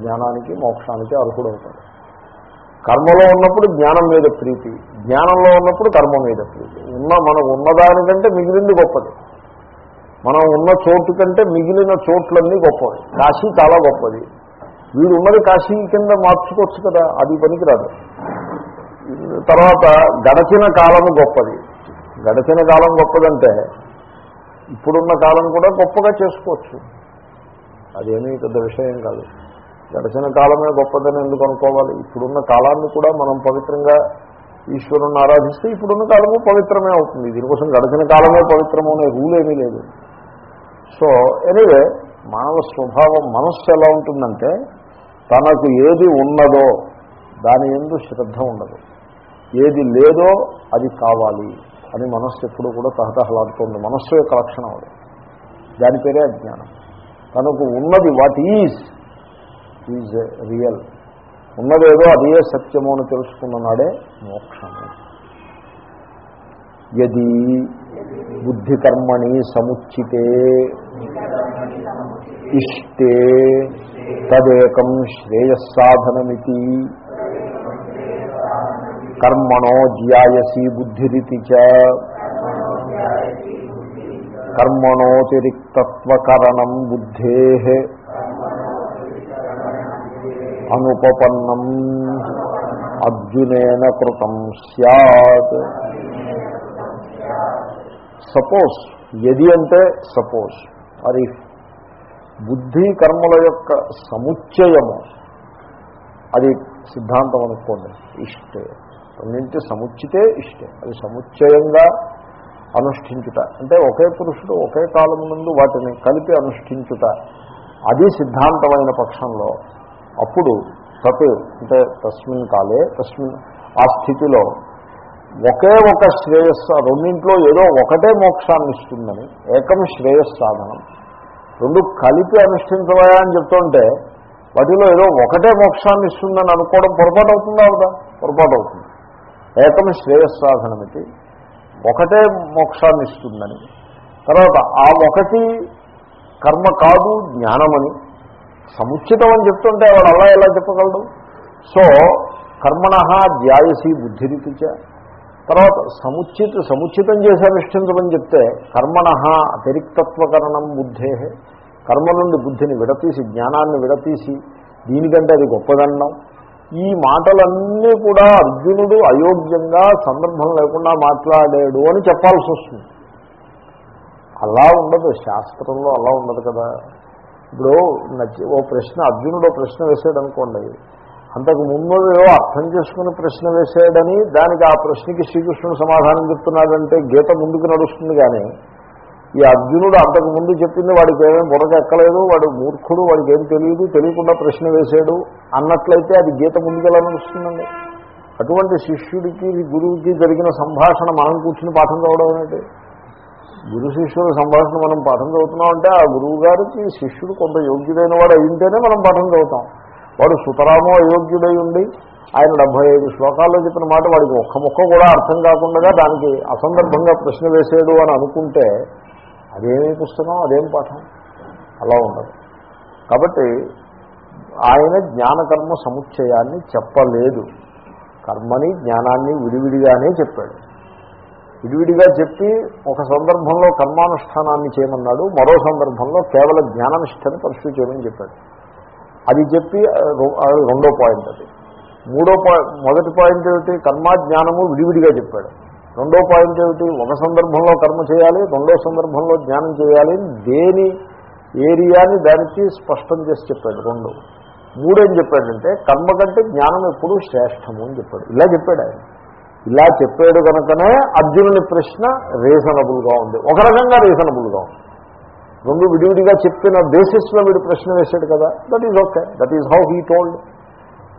జ్ఞానానికి మోక్షానికి అర్హుడవుతాడు. కర్మలో ఉన్నప్పుడు జ్ఞానం మీద ప్రీతి జ్ఞానంలో ఉన్నప్పుడు కర్మ మీద ప్రీతి. ఉన్న మనం ఉన్నదానికంటే మిగిలింది గొప్పది. మనం ఉన్న చోటు కంటే మిగిలిన చోట్లన్నీ గొప్పవి. కాశీ చాలా గొప్పది. వీడు ఉన్నది కాశీ కింద మార్చుకోవచ్చు కదా అది పనికిరాదు. తర్వాత గడచిన కాలము గొప్పది. గడచిన కాలం గొప్పదంటే ఇప్పుడున్న కాలం కూడా గొప్పగా చేసుకోవచ్చు. అదేమీ పెద్ద విషయం కాదు. గడిచిన కాలమే గొప్పదని ఎందుకు అనుకోవాలి? ఇప్పుడున్న కాలాన్ని కూడా మనం పవిత్రంగా ఈశ్వరుని ఆరాధిస్తే ఇప్పుడున్న కాలము పవిత్రమే అవుతుంది. దీనికోసం గడిచిన కాలమే పవిత్రము అనే రూల్ ఏమీ లేదు. సో ఎనీవే మానవ స్వభావం మనస్సు ఎలా ఉంటుందంటే తనకు ఏది ఉన్నదో దాని ఎందు శ్రద్ధ ఉండదు. ఏది లేదో అది కావాలి అని మనస్సు ఎప్పుడు కూడా తహతహలాడుతుంది. మనస్సు యొక్క లక్షణం అది. దాని పేరే అజ్ఞానం. తనకు ఉన్నది వాట్ ఈజ్ ఈజ్ రియల్ ఉన్నదేదో అదే సత్యము అని తెలుసుకున్న నాడే మోక్షము. ఎది బుద్ధికర్మణి సముచితే ఇష్టే తదేకం శ్రేయస్సాధనమితి కర్మణో జ్యాయసి బుద్ధిరితి చ కర్మణోతిరిక్తత్వకరణం బుద్ధే అనుపపన్నం అర్జునేన కృతం సత్ సపోజ్ ఎది అంటే సపోజ్ మరి బుద్ధి కర్మల యొక్క సముచ్చయము. అది సిద్ధాంతం అనుకోండి ఇష్టే. రెండింటి సముచితే ఇష్టే. అది సముచ్చయంగా అనుష్ఠించుట. అంటే ఒకే పురుషుడు ఒకే కాలం నుండి వాటిని కలిపి అనుష్ఠించుట. అది సిద్ధాంతమైన పక్షంలో. అప్పుడు తత్ అంటే తస్మిన్ కాలే తస్మిన్ ఆ స్థితిలో ఒకే ఒక శ్రేయస్సు రెండింట్లో ఏదో ఒకటే మోక్షాన్ని ఇస్తుందని ఏకం శ్రేయస్సాధనం. రెండు కలిపి అనుష్ఠించవా అని చెప్తుంటే వాటిలో ఏదో ఒకటే మోక్షాన్ని ఇస్తుందని అనుకోవడం పొరపాటు అవుతుందా అవుదా పొరపాటు అవుతుంది. ఏకం శ్రేయస్సాధనమితి ఒకటే మోక్షాన్ని ఇస్తుందని తర్వాత ఆ ఒకటి కర్మ కాదు జ్ఞానమని సముచితం అని చెప్తుంటే వాడు అలా ఎలా చెప్పగలడు? సో కర్మణ ధ్యాయసి బుద్ధిరితిచ తర్వాత సముచిత సముచితం చేసి అనుష్ఠించమని చెప్తే కర్మణ అతిరిక్తత్వకరణం బుద్ధే. కర్మ నుండి బుద్ధిని విడతీసి జ్ఞానాన్ని విడతీసి దీనికంటే అది గొప్పదన్నం ఈ మాటలన్నీ కూడా అర్జునుడు అయోగ్యంగా సందర్భం లేకుండా మాట్లాడాడు అని చెప్పాల్సి వస్తుంది. అలా ఉండదు శాస్త్రంలో అలా ఉండదు కదా. ఇప్పుడు నచ్చి ఓ ప్రశ్న అర్జునుడు ప్రశ్న వేసాడు అనుకోండి అంతకు ముందు అర్థం చేసుకుని ప్రశ్న వేసాడని దానికి ఆ ప్రశ్నకి శ్రీకృష్ణుడు సమాధానం చెప్తున్నాడంటే గీత ముందుకు నడుస్తుంది కానీ ఈ అర్జునుడు అంతకు ముందు చెప్పింది వాడికి ఏమేమి బుర్రగా ఎక్కలేదు వాడు మూర్ఖుడు వాడికి ఏం తెలియదు తెలియకుండా ప్రశ్న వేశాడు అన్నట్లయితే అది గీత ముందుకెలా నడుస్తుందండి? అటువంటి శిష్యుడికి గురువుకి జరిగిన సంభాషణ మనం కూర్చుని పాఠం చదవడం అనేది గురు శిష్యుల సంభాషణ మనం పాఠం చదువుతున్నాం అంటే ఆ గురువు గారికి శిష్యుడు కొంత యోగ్యుడైన వాడు అయింటేనే మనం పాఠం చదువుతాం. వాడు సుతరామో అయోగ్యుడై ఉండి ఆయన డెబ్బై ఐదు శ్లోకాల్లో చెప్పిన మాట వాడికి ఒక్క ముక్క కూడా అర్థం కాకుండా దానికి అసందర్భంగా ప్రశ్న వేసాడు అని అనుకుంటే అదేమి పుస్తకం అదేం పాఠం? అలా ఉండదు. కాబట్టి ఆయన జ్ఞానకర్మ సముచ్చయాన్ని చెప్పలేదు. కర్మని జ్ఞానాన్ని విడివిడిగానే చెప్పాడు. విడివిడిగా చెప్పి ఒక సందర్భంలో కర్మానుష్ఠానాన్ని చేయమన్నాడు మరో సందర్భంలో కేవలం జ్ఞాననిష్టని పరిస్థితి చేయమని చెప్పాడు. అది చెప్పి రెండో పాయింట్ అది. మూడో పాయింట్ మొదటి పాయింట్ ఏమిటి? కర్మ జ్ఞానము విడివిడిగా చెప్పాడు. రెండో పాయింట్ ఏమిటి? ఒక సందర్భంలో కర్మ చేయాలి రెండో సందర్భంలో జ్ఞానం చేయాలి దేని ఏరియాని దానికి స్పష్టం చేసి చెప్పాడు రెండు. మూడేం చెప్పాడంటే కర్మ కంటే జ్ఞానం ఎప్పుడు శ్రేష్టము అని చెప్పాడు. ఇలా చెప్పాడు ఆయన. ఇలా చెప్పాడు కనుకనే అర్జునుని ప్రశ్న రీజనబుల్గా ఉంది. ఒక రకంగా రీజనబుల్గా ఉంది. రెండు విడివిడిగా చెప్పిన బేసిస్లో వీడు ప్రశ్న వేశాడు కదా. That is okay that is how he told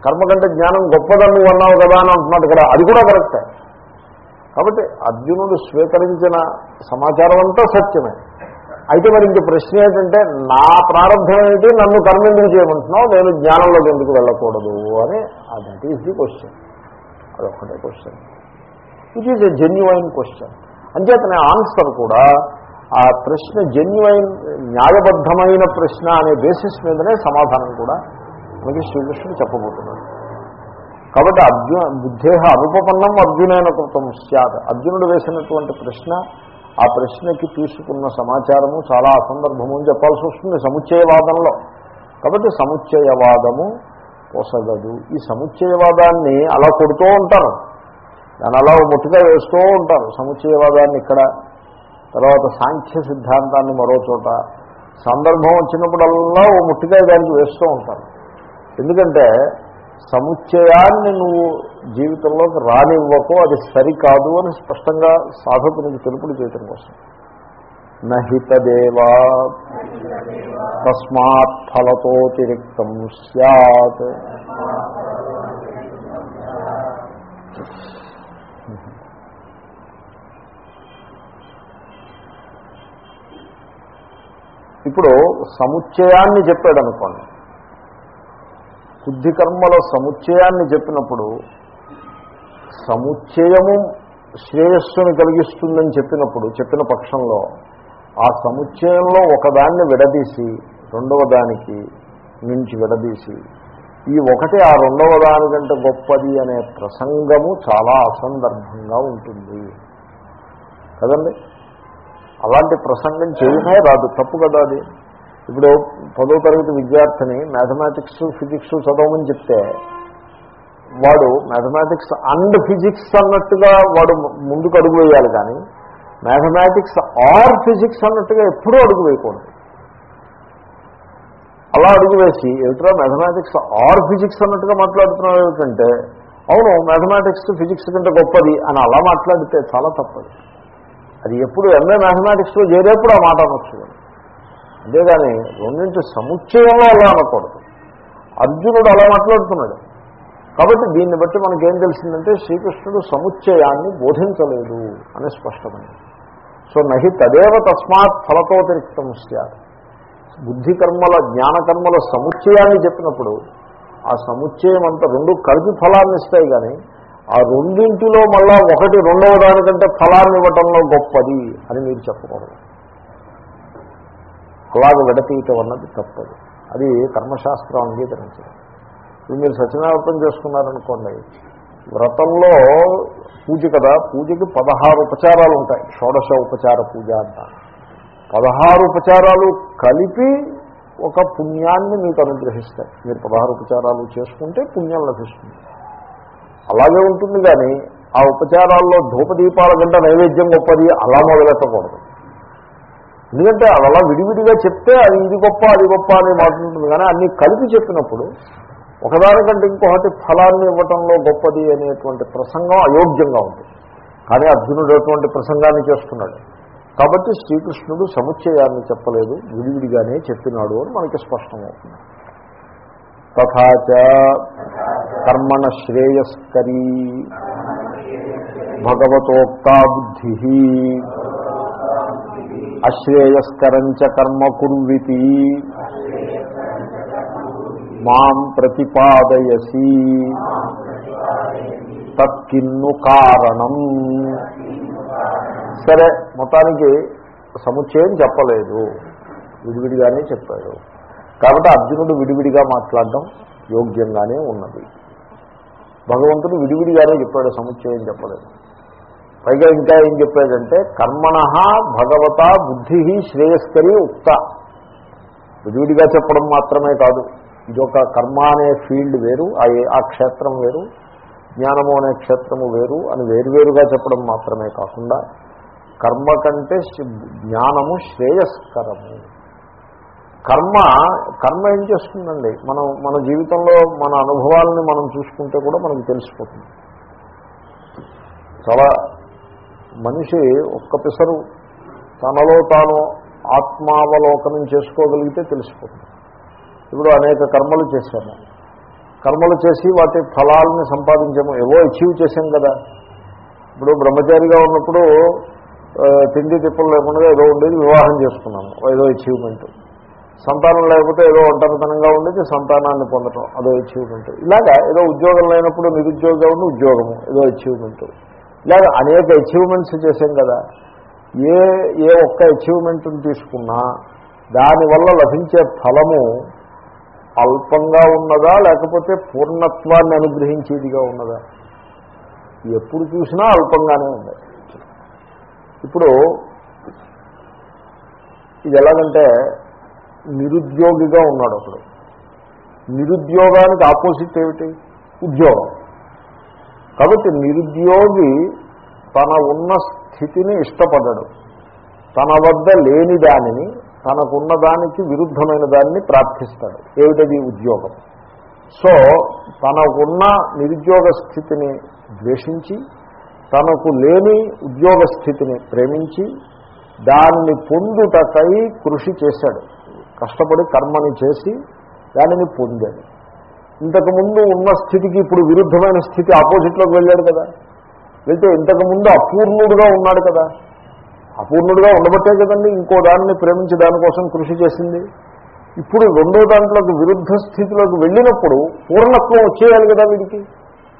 కర్మ కంటే జ్ఞానం గొప్పదని నువ్వు అన్నావు కదా అని అంటున్నాడు కదా. అది కూడా కరెక్టే కాబట్టి అర్జునుడు స్వీకరించిన సమాచారం అంతా సత్యమే. అయితే మరి ఇంక ప్రశ్న ఏంటంటే నా ప్రారంభం ఏంటి? నన్ను కర్మ ఎందుకు చేయమంటున్నావు? నేను జ్ఞానంలోకి ఎందుకు వెళ్ళకూడదు అని. దట్ ఈజ్ ది క్వశ్చన్ అదొక్కటే question it is a genuine question అంచేతనే ఆన్సర్ కూడా ఆ ప్రశ్న జెన్యువైన్ న్యాయబద్ధమైన ప్రశ్న అనే బేసిస్ మీదనే సమాధానం కూడా మనకి శ్రీకృష్ణుడు చెప్పబోతున్నాడు. కాబట్టి అర్జున బుద్ధేహ అనుపపన్నం అర్జునైన కృతం సత్ అర్జునుడు వేసినటువంటి ప్రశ్న ఆ ప్రశ్నకి తీసుకున్న సమాచారము చాలా అసందర్భము అని చెప్పాల్సి వస్తుంది సముచ్చయవాదంలో. కాబట్టి సముచ్చయవాదము పొసగదు. ఈ సముచ్చయవాదాన్ని అలా కొడుతూ ఉంటారు. దాని అలా ముట్టుగా వేస్తూ ఉంటారు. సముచ్చయవాదాన్ని ఇక్కడ తర్వాత సాంఖ్య సిద్ధాంతాన్ని మరో చోట. సందర్భం వచ్చినప్పుడల్లా ఓ ముట్టికాయ దానికి వేస్తూ ఉంటారు. ఎందుకంటే సముచ్చయాన్ని నువ్వు జీవితంలోకి రానివ్వకు అది సరికాదు అని స్పష్టంగా సాధకునికి తెలుపుడు చేయటం కోసం. నహితదేవా తస్మాత్ ఫలతోతిరిక్తం సత్ ఇప్పుడు సముచ్చయాన్ని చెప్పాడు అనుకోండి శుద్ధి కర్మల సముచ్చయాన్ని చెప్పినప్పుడు సముచ్చయము శ్రేయస్సును కలిగిస్తుందని చెప్పినప్పుడు చెప్పిన పక్షంలో ఆ సముచ్చయంలో ఒకదాన్ని విడదీసి రెండవ దానికి నుంచి విడదీసి ఈ ఒకటి ఆ రెండవ దానికంటే గొప్పది అనే ప్రసంగము చాలా అసందర్భంగా ఉంటుంది. కదండి? అలాంటి ప్రసంగం చేయమే రాదు. తప్పు కదా అది. ఇప్పుడు పదో తరగతి విద్యార్థిని మ్యాథమెటిక్స్ ఫిజిక్స్ చదవమని చెప్తే వాడు మ్యాథమెటిక్స్ అండ్ ఫిజిక్స్ అన్నట్టుగా వాడు ముందుకు అడుగు వేయాలి కానీ మ్యాథమెటిక్స్ ఆర్ ఫిజిక్స్ అన్నట్టుగా ఎప్పుడూ అడుగు వేయకూడదు. అలా అడుగు వేసి ఏమిట్రా మ్యాథమెటిక్స్ ఆర్ ఫిజిక్స్ అన్నట్టుగా మాట్లాడుతున్నారు ఏమిటంటే అవును మ్యాథమెటిక్స్ ఫిజిక్స్ కంటే గొప్పది అని అలా మాట్లాడితే చాలా తప్పదు. అది ఎప్పుడు ఎంఏ మ్యాథమెటిక్స్లో చేరేప్పుడు ఆ మాట అనొచ్చు. అంతేగాని రెండింటి సముచ్చయంలో అలా అనకూడదు. అర్జునుడు అలా మాట్లాడుతున్నాడు. కాబట్టి దీన్ని బట్టి మనకేం తెలిసిందంటే శ్రీకృష్ణుడు సముచ్చయాన్ని బోధించలేదు అని స్పష్టమైంది. సో నహి తదేవ తస్మాత్ ఫలతోతిరిక్తం సార్ బుద్ధికర్మల జ్ఞానకర్మల సముచ్చయాన్ని చెప్పినప్పుడు ఆ సముచ్చయం అంతా రెండు కలిపి ఫలాన్ని ఇస్తాయి కానీ ఆ రెండింటిలో మళ్ళా ఒకటి రెండవ దానికంటే ఫలాన్ని ఇవ్వటంలో గొప్పది అని మీరు చెప్పకూడదు. అలాగ విడతీయటం అన్నది తప్పదు. అది కర్మశాస్త్రం అంగీకరించడం ఇప్పుడు మీరు సత్యనారతం చేసుకున్నారనుకోండి వ్రతంలో పూజ కదా పూజకి పదహారు ఉపచారాలు ఉంటాయి. షోడశ ఉపచార పూజ అంటారు. పదహారు ఉపచారాలు కలిపి ఒక పుణ్యాన్ని మీకు అనుగ్రహిస్తాయి. మీరు పదహారు ఉపచారాలు చేసుకుంటే పుణ్యం లభిస్తుంది. అలాగే ఉంటుంది కానీ ఆ ఉపచారాల్లో ధూపదీపాల గంట నైవేద్యం గొప్పది అలా మొదలెట్టకూడదు. ఎందుకంటే అలా విడివిడిగా చెప్తే అది ఇది గొప్ప అది గొప్ప అని మాట ఉంటుంది. కానీ అన్ని కలిపి చెప్పినప్పుడు ఒకదానికంటే ఇంకొకటి ఫలాన్ని ఇవ్వటంలో గొప్పది అనేటువంటి ప్రసంగం అయోగ్యంగా ఉంటుంది. కానీ అర్జునుడు అటువంటి ప్రసంగాన్ని చేస్తున్నాడు. కాబట్టి శ్రీకృష్ణుడు సముచ్చయాన్ని చెప్పలేదు విడివిడిగానే చెప్పినాడు అని మనకి స్పష్టమవుతుంది. తథాచ కర్మణ శ్రేయస్కరీ. భగవతోక్తా బుద్ధి అశ్రేయస్కరంచ కర్మ కుర్వితి. మాం ప్రతిపాదయసి. తత్కిన్ను కారణం. సరే మొత్తానికి సముచ్చయం చెప్పలేదు. విడివిడిగానే చెప్పాడు కాబట్టి అర్జునుడు విడివిడిగా మాట్లాడడం యోగ్యంగానే ఉన్నది. భగవంతుడు విడివిడిగానే చెప్పాడు సముచ్చయం చెప్పలేదు. పైగా ఇంకా ఏం చెప్పాడంటే కర్మణ భగవత బుద్ధి శ్రేయస్కరి ఉక్త. విడివిడిగా చెప్పడం మాత్రమే కాదు ఇదొక కర్మ అనే ఫీల్డ్ వేరు ఆ క్షేత్రం వేరు జ్ఞానము అనే క్షేత్రము వేరు అని వేరువేరుగా చెప్పడం మాత్రమే కాకుండా కర్మ కంటే జ్ఞానము శ్రేయస్కరము. కర్మ కర్మ ఏం చేస్తుందండి? మనం మన జీవితంలో మన అనుభవాలని మనం చూసుకుంటే కూడా మనకు తెలిసిపోతుంది. చాలా మనిషి ఒక్క పిసరు తనలో తాను ఆత్మావలోకనం చేసుకోగలిగితే తెలిసిపోతుంది. ఇప్పుడు అనేక కర్మలు చేశాము. కర్మలు చేసి వాటి ఫలాలని సంపాదించాము. ఏవో అచీవ్ చేశాం కదా. ఇప్పుడు బ్రహ్మచారిగా ఉన్నప్పుడు తిండి తిప్పలు లేకుండా ఏదో ఉండేది వివాహం చేసుకున్నాము. ఏదో అచీవ్మెంట్. సంతానం లేకపోతే ఏదో ఒంటరితనంగా ఉండేది సంతానాన్ని పొందటం అదో అచీవ్మెంట్ ఇలాగా ఏదో ఉద్యోగం లేనప్పుడు నిరుద్యోగం ఉండి ఉద్యోగము ఏదో అచీవ్మెంట్ ఇలాగ అనేక అచీవ్మెంట్స్ చేశాం కదా. ఏ ఏ ఒక్క అచీవ్మెంట్ని తీసుకున్నా దానివల్ల లభించే ఫలము అల్పంగా ఉన్నదా లేకపోతే పూర్ణత్వాన్ని అనుగ్రహించేదిగా ఉన్నదా? ఎప్పుడు చూసినా అల్పంగానే ఉంది. ఇప్పుడు ఇది ఎలాగంటే నిరుద్యోగిగా ఉన్నాడు అప్పుడు నిరుద్యోగానికి ఆపోజిట్ ఏమిటి? ఉద్యోగం. కాబట్టి నిరుద్యోగి తన ఉన్న స్థితిని ఇష్టపడడు. తన వద్ద లేని దానిని తనకున్న దానికి విరుద్ధమైన దాన్ని ప్రార్థిస్తాడు. ఏమిటది? ఉద్యోగం. సో తనకున్న నిరుద్యోగ స్థితిని ద్వేషించి తనకు లేని ఉద్యోగ స్థితిని ప్రేమించి దానిని పొందుటకై కృషి చేశాడు. కష్టపడి కర్మని చేసి దానిని పొందాడు. ఇంతకుముందు ఉన్న స్థితికి ఇప్పుడు విరుద్ధమైన స్థితి ఆపోజిట్లోకి వెళ్ళాడు కదా. వెళ్తే ఇంతకుముందు అపూర్ణుడుగా ఉన్నాడు కదా. అపూర్ణుడుగా ఉండబట్టే కదండి ఇంకో దాన్ని ప్రేమించి దానికోసం కృషి చేసింది. ఇప్పుడు రెండో దాంట్లోకి విరుద్ధ స్థితిలోకి వెళ్ళినప్పుడు పూర్ణత్వం వచ్చేయాలి కదా వీడికి?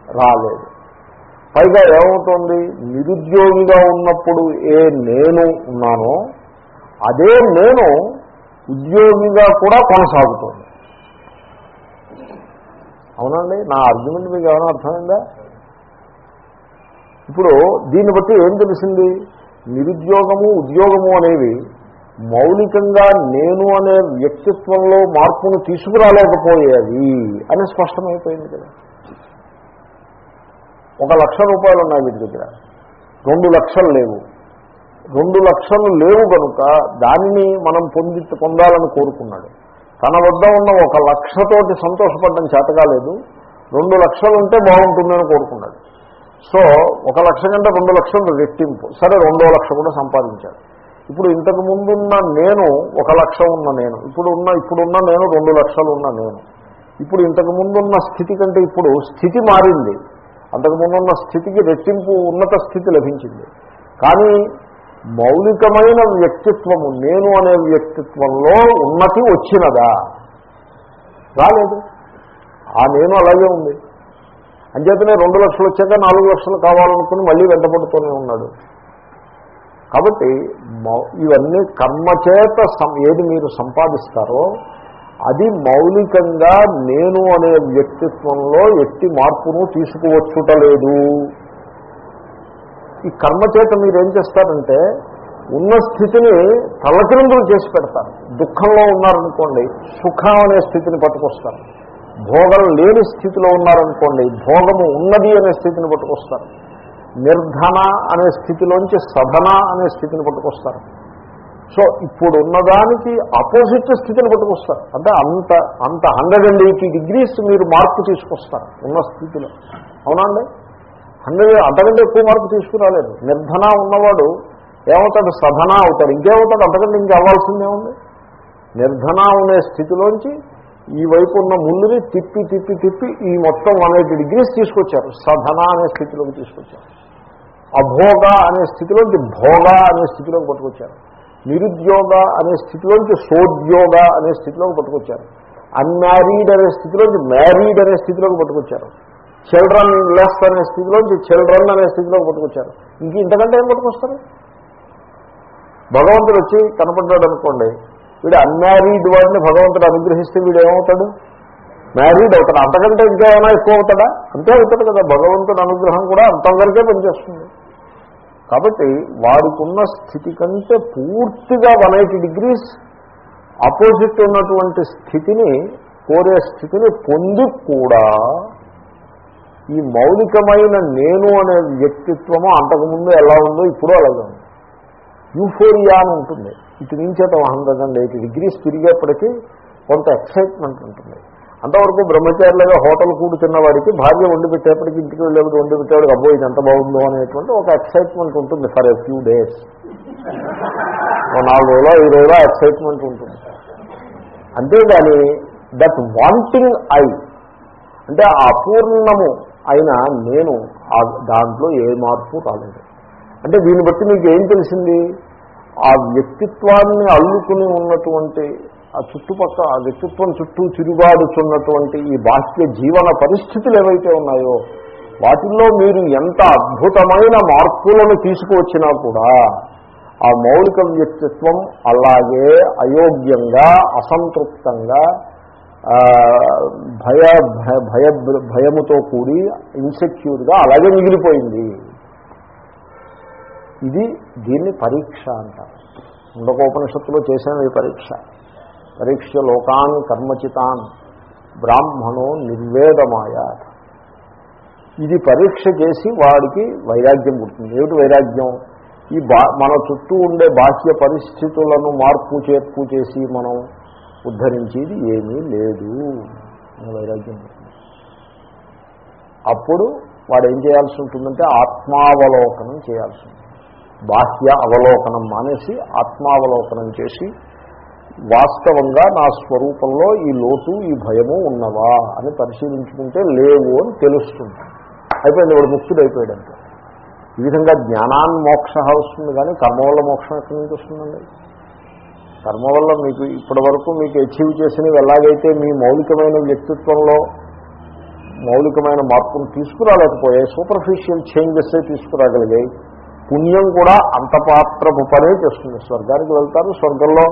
రాలేదు. పైగా ఏమవుతోంది? నిరుద్యోగిగా ఉన్నప్పుడు ఏ నేను ఉన్నానో అదే నేను ఉద్యోగిగా కూడా కొనసాగుతోంది. అవునండి నా ఆర్గ్యుమెంట్ మీకు ఏమైనా అర్థమైందా? ఇప్పుడు దీన్ని బట్టి ఏం తెలిసింది? నిరుద్యోగము ఉద్యోగము అనేవి మౌలికంగా నేను అనే వ్యక్తిత్వంలో మార్పును తీసుకురాలేకపోయేది అని స్పష్టమైపోయింది కదా. ఒక లక్ష రూపాయలు ఉన్నాయి వీటి దగ్గర. రెండు లక్షలు లేవు. రెండు లక్షలు లేవు కనుక దానిని మనం పొంది పొందాలని కోరుకున్నాడు. తన వద్ద ఉన్న ఒక లక్షతోటి సంతోషపడడం చేతకాలేదు రెండు లక్షలు ఉంటే బాగుంటుందని కోరుకున్నాడు. సో ఒక లక్ష కంటే రెండు లక్షలు రెట్టింపు. సరే రెండో లక్ష కూడా సంపాదించాడు. ఇప్పుడు ఇంతకు ముందున్న నేను ఒక లక్ష ఉన్న నేను. ఇప్పుడు ఉన్న ఇప్పుడున్న నేను రెండు లక్షలు ఉన్న నేను. ఇప్పుడు ఇంతకు ముందున్న స్థితి కంటే ఇప్పుడు స్థితి మారింది. అంతకు ముందున్న స్థితికి రెట్టింపు ఉన్నత స్థితి లభించింది. కానీ మౌలికమైన వ్యక్తిత్వము నేను అనే వ్యక్తిత్వంలో ఉన్నతి వచ్చినదా? రాలేదు. ఆ నేను అలాగే ఉంది. అంచేతనే రెండు లక్షలు వచ్చాక నాలుగు లక్షలు కావాలనుకుని మళ్ళీ వెంటబడుతూనే ఉన్నాడు. కాబట్టి మౌ- ఇవన్నీ కర్మచేత సం- ఏది మీరు సంపాదిస్తారో అది మౌలికంగా నేను అనే వ్యక్తిత్వంలో ఎట్టి మార్పును తీసుకువచ్చుటలేదు ఈ కర్మచేత చేత మీరేం చేస్తారంటే ఉన్న స్థితిని తలకిందులు చేసి పెడతారు. దుఃఖంలో ఉన్నారనుకోండి సుఖం అనే స్థితిని పట్టుకొస్తారు. భోగం లేని స్థితిలో ఉన్నారనుకోండి భోగము ఉన్నది అనే స్థితిని పట్టుకొస్తారు. నిర్ధన అనే స్థితిలోంచి సధన అనే స్థితిని పట్టుకొస్తారు. సో ఇప్పుడు ఉన్నదానికి ఆపోజిట్ స్థితిని పట్టుకొస్తారు. అంటే అంత అంత హండ్రెడ్ అండ్ ఎయిటీ డిగ్రీస్ మీరు మార్పు తీసుకొస్తారు ఉన్న స్థితిలో. అవునండి హండ్రెడ్ అంతకంటే ఎక్కువ మార్పు తీసుకురాలేదు. నిర్ధన ఉన్నవాడు ఏమవుతాడు? సధన అవుతాడు. ఇంకేమవుతాడు? అంతకంటే ఇంకా అవ్వాల్సిందేముంది నిర్ధన అనే స్థితిలోంచి ఈ వైపు ఉన్న ముళ్ళుని తిప్పి తిప్పి తిప్పి ఈ మొత్తం వన్ ఎయిటీ డిగ్రీస్ తీసుకొచ్చారు. సధన అనే స్థితిలోకి తీసుకొచ్చారు. అభోగ అనే స్థితిలోంచి భోగ అనే స్థితిలోకి పట్టుకొచ్చారు. నిరుద్యోగ అనే స్థితిలోంచి సోద్యోగ అనే స్థితిలోకి పట్టుకొచ్చారు. అన్మ్యారీడ్ అనే స్థితిలోంచి మ్యారీడ్ అనే స్థితిలోకి పట్టుకొచ్చారు. చిల్డ్రన్ లెస్ అనే స్థితిలోంచి చిల్డ్రన్ అనే స్థితిలో పట్టుకొచ్చారు. ఇంక ఇంతకంటే ఏం పట్టుకొస్తారు? భగవంతుడు వచ్చి కనపడ్డాడు అనుకోండి వీడు అన్మ్యారీడ్ వాడిని భగవంతుడు అనుగ్రహిస్తే వీడు ఏమవుతాడు? మ్యారీడ్ అవుతాడు. అంతకంటే ఇంకేమైనా ఎక్కువ అవుతాడా? అంతే అవుతాడు కదా. భగవంతుడు అనుగ్రహం కూడా అంతవరకే పనిచేస్తుంది. కాబట్టి వాడికున్న స్థితి కంటే పూర్తిగా వన్ ఎయిటీ డిగ్రీస్ ఆపోజిట్ ఉన్నటువంటి స్థితిని కోరే స్థితిని పొంది కూడా ఈ మౌలికమైన నేను అనే వ్యక్తిత్వము అంతకుముందు ఎలా ఉందో ఇప్పుడు అలాగే ఉంది. యూఫోరియా అని ఉంటుంది. ఇటు నుంచి అటు హండ్రెడ్ ఎయిటీ డిగ్రీస్ తిరిగేప్పటికీ కొంత ఎక్సైట్మెంట్ ఉంటుంది. అంతవరకు బ్రహ్మచారులుగా హోటల్ కూడి తిన్నవాడికి భార్య వండి పెట్టేప్పటికి ఇంటికి వెళ్ళేప్పుడు వండి పెట్టేవాడికి అబ్బో ఇది ఎంత బాగుందో అనేటువంటి ఒక ఎక్సైట్మెంట్ ఉంటుంది ఫర్ ఎ ఫ్యూ డేస్ నాలుగు రోజులు ఐదు రోజులు ఎక్సైట్మెంట్ ఉంటుంది. అంతేగాని దట్ వాంటింగ్ ఐ అంటే ఆ అపూర్ణము అయినా నేను ఆ దాంట్లో ఏ మార్పు రాలేదు. అంటే దీన్ని బట్టి మీకు ఏం తెలిసింది? ఆ వ్యక్తిత్వాన్ని అల్లుకుని ఉన్నటువంటి ఆ చుట్టుపక్కల ఆ వ్యక్తిత్వం చుట్టూ తిరుగాడుచున్నటువంటి ఈ బాహ్య జీవన పరిస్థితులు ఏవైతే ఉన్నాయో వాటిల్లో మీరు ఎంత అద్భుతమైన మార్పులను తీసుకువచ్చినా కూడా ఆ మౌలిక వ్యక్తిత్వం అలాగే అయోగ్యంగా అసంతృప్తంగా భయ భయ భయ భయముతో కూడి ఇన్సెక్యూర్గా అలాగే మిగిలిపోయింది. ఇది దీన్ని పరీక్ష అంటారు. ఉండకోపనిషత్తులో చేసిన ఈ పరీక్ష. పరీక్ష లోకాన్ కర్మచితాన్ బ్రాహ్మణో నిర్వేదమాయ. ఇది పరీక్ష చేసి వాడికి వైరాగ్యం పుడుతుంది. ఏమిటి వైరాగ్యం? ఈ బా మన చుట్టూ ఉండే బాహ్య పరిస్థితులను మార్పు చేర్పు చేసి మనం ఉద్ధరించేది ఏమీ లేదు అని వైరాగ్యం అప్పుడు వాడు ఏం చేయాల్సి ఉంటుందంటే ఆత్మావలోకనం చేయాల్సి ఉంటుంది. బాహ్య అవలోకనం మానేసి ఆత్మావలోకనం చేసి వాస్తవంగా నా స్వరూపంలో ఈ లోటు ఈ భయము ఉన్నవా అని పరిశీలించుకుంటే లేవు అని తెలుస్తుంది. అయిపోయింది వాడు ముక్తుడు అయిపోయాడంటే ఈ విధంగా జ్ఞానాన్ మోక్ష వస్తుంది కానీ కర్మ వల్ల మోక్షం ఎక్కడి నుంచి వస్తుందండి? కర్మ వల్ల మీకు ఇప్పటి వరకు మీకు అచీవ్ చేసినవి ఎలాగైతే మీ మౌలికమైన వ్యక్తిత్వంలో మౌలికమైన మార్పును తీసుకురాలేకపోయాయి సూపర్ఫిషియల్ చేంజెస్ తీసుకురాగలిగాయి పుణ్యం కూడా అంత పాత్రపు పనే చేస్తుంది. స్వర్గానికి వెళ్తారు స్వర్గంలో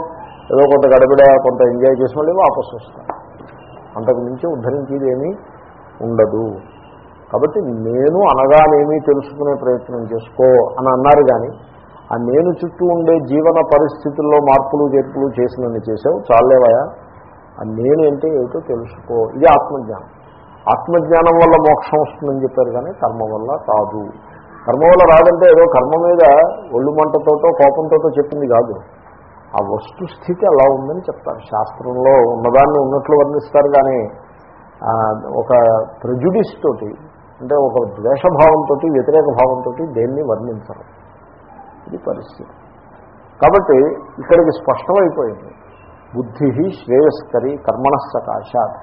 ఏదో కొంత గడబిడ కొంత ఎంజాయ్ చేసి మళ్ళీ వాపసు వస్తారు. అంతకు మించి ఉద్ధరించేది ఏమీ ఉండదు. కాబట్టి నేను అనగానేమీ తెలుసుకునే ప్రయత్నం చేసుకో అని అన్నారు కానీ ఆ నేను చుట్టూ ఉండే జీవన పరిస్థితుల్లో మార్పులు చేర్పులు చేసినన్ని చేసావు చాలేవయా? ఆ నేను అంటే ఏమిటో తెలుసుకో. ఇది ఆత్మజ్ఞానం. ఆత్మజ్ఞానం వల్ల మోక్షం వస్తుందని చెప్పారు కానీ కర్మ వల్ల కాదు. కర్మ వల్ల రాదంటే ఏదో కర్మ మీద ఒళ్ళు మంటతోటో కోపంతోటో చెప్పింది కాదు. ఆ వస్తుస్థితి అలా ఉందని చెప్తారు. శాస్త్రంలో ఉన్నదాన్ని ఉన్నట్లు వర్ణిస్తారు కానీ ఒక ప్రెజుడిస్ తోటి అంటే ఒక ద్వేషభావంతో వ్యతిరేక భావంతో దేన్ని వర్ణించరు. ఇది పరిస్థితి. కాబట్టి ఇక్కడికి స్పష్టమైపోయింది. బుద్ధి శ్రేయస్కరి కర్మణ సకాశాత్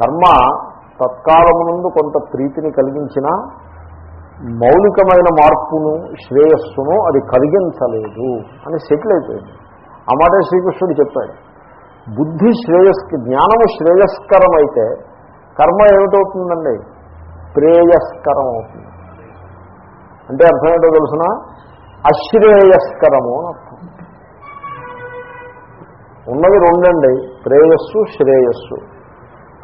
కర్మ తత్కాలమునందు కొంత ప్రీతిని కలిగించిన మౌలికమైన మార్పును శ్రేయస్సును అది కలిగించలేదు అని సెటిల్ అయిపోయింది. ఆ మాటే శ్రీకృష్ణుడు చెప్పాడు. బుద్ధి శ్రేయస్క జ్ఞానము శ్రేయస్కరమైతే కర్మ ఏమిటవుతుందండి? ప్రేయస్కరం అవుతుంది అంటే అర్థం ఏంటో తెలుసిన? అశ్రేయస్కరము అని అర్థం. ఉన్నది రెండండి ప్రేయస్సు శ్రేయస్సు.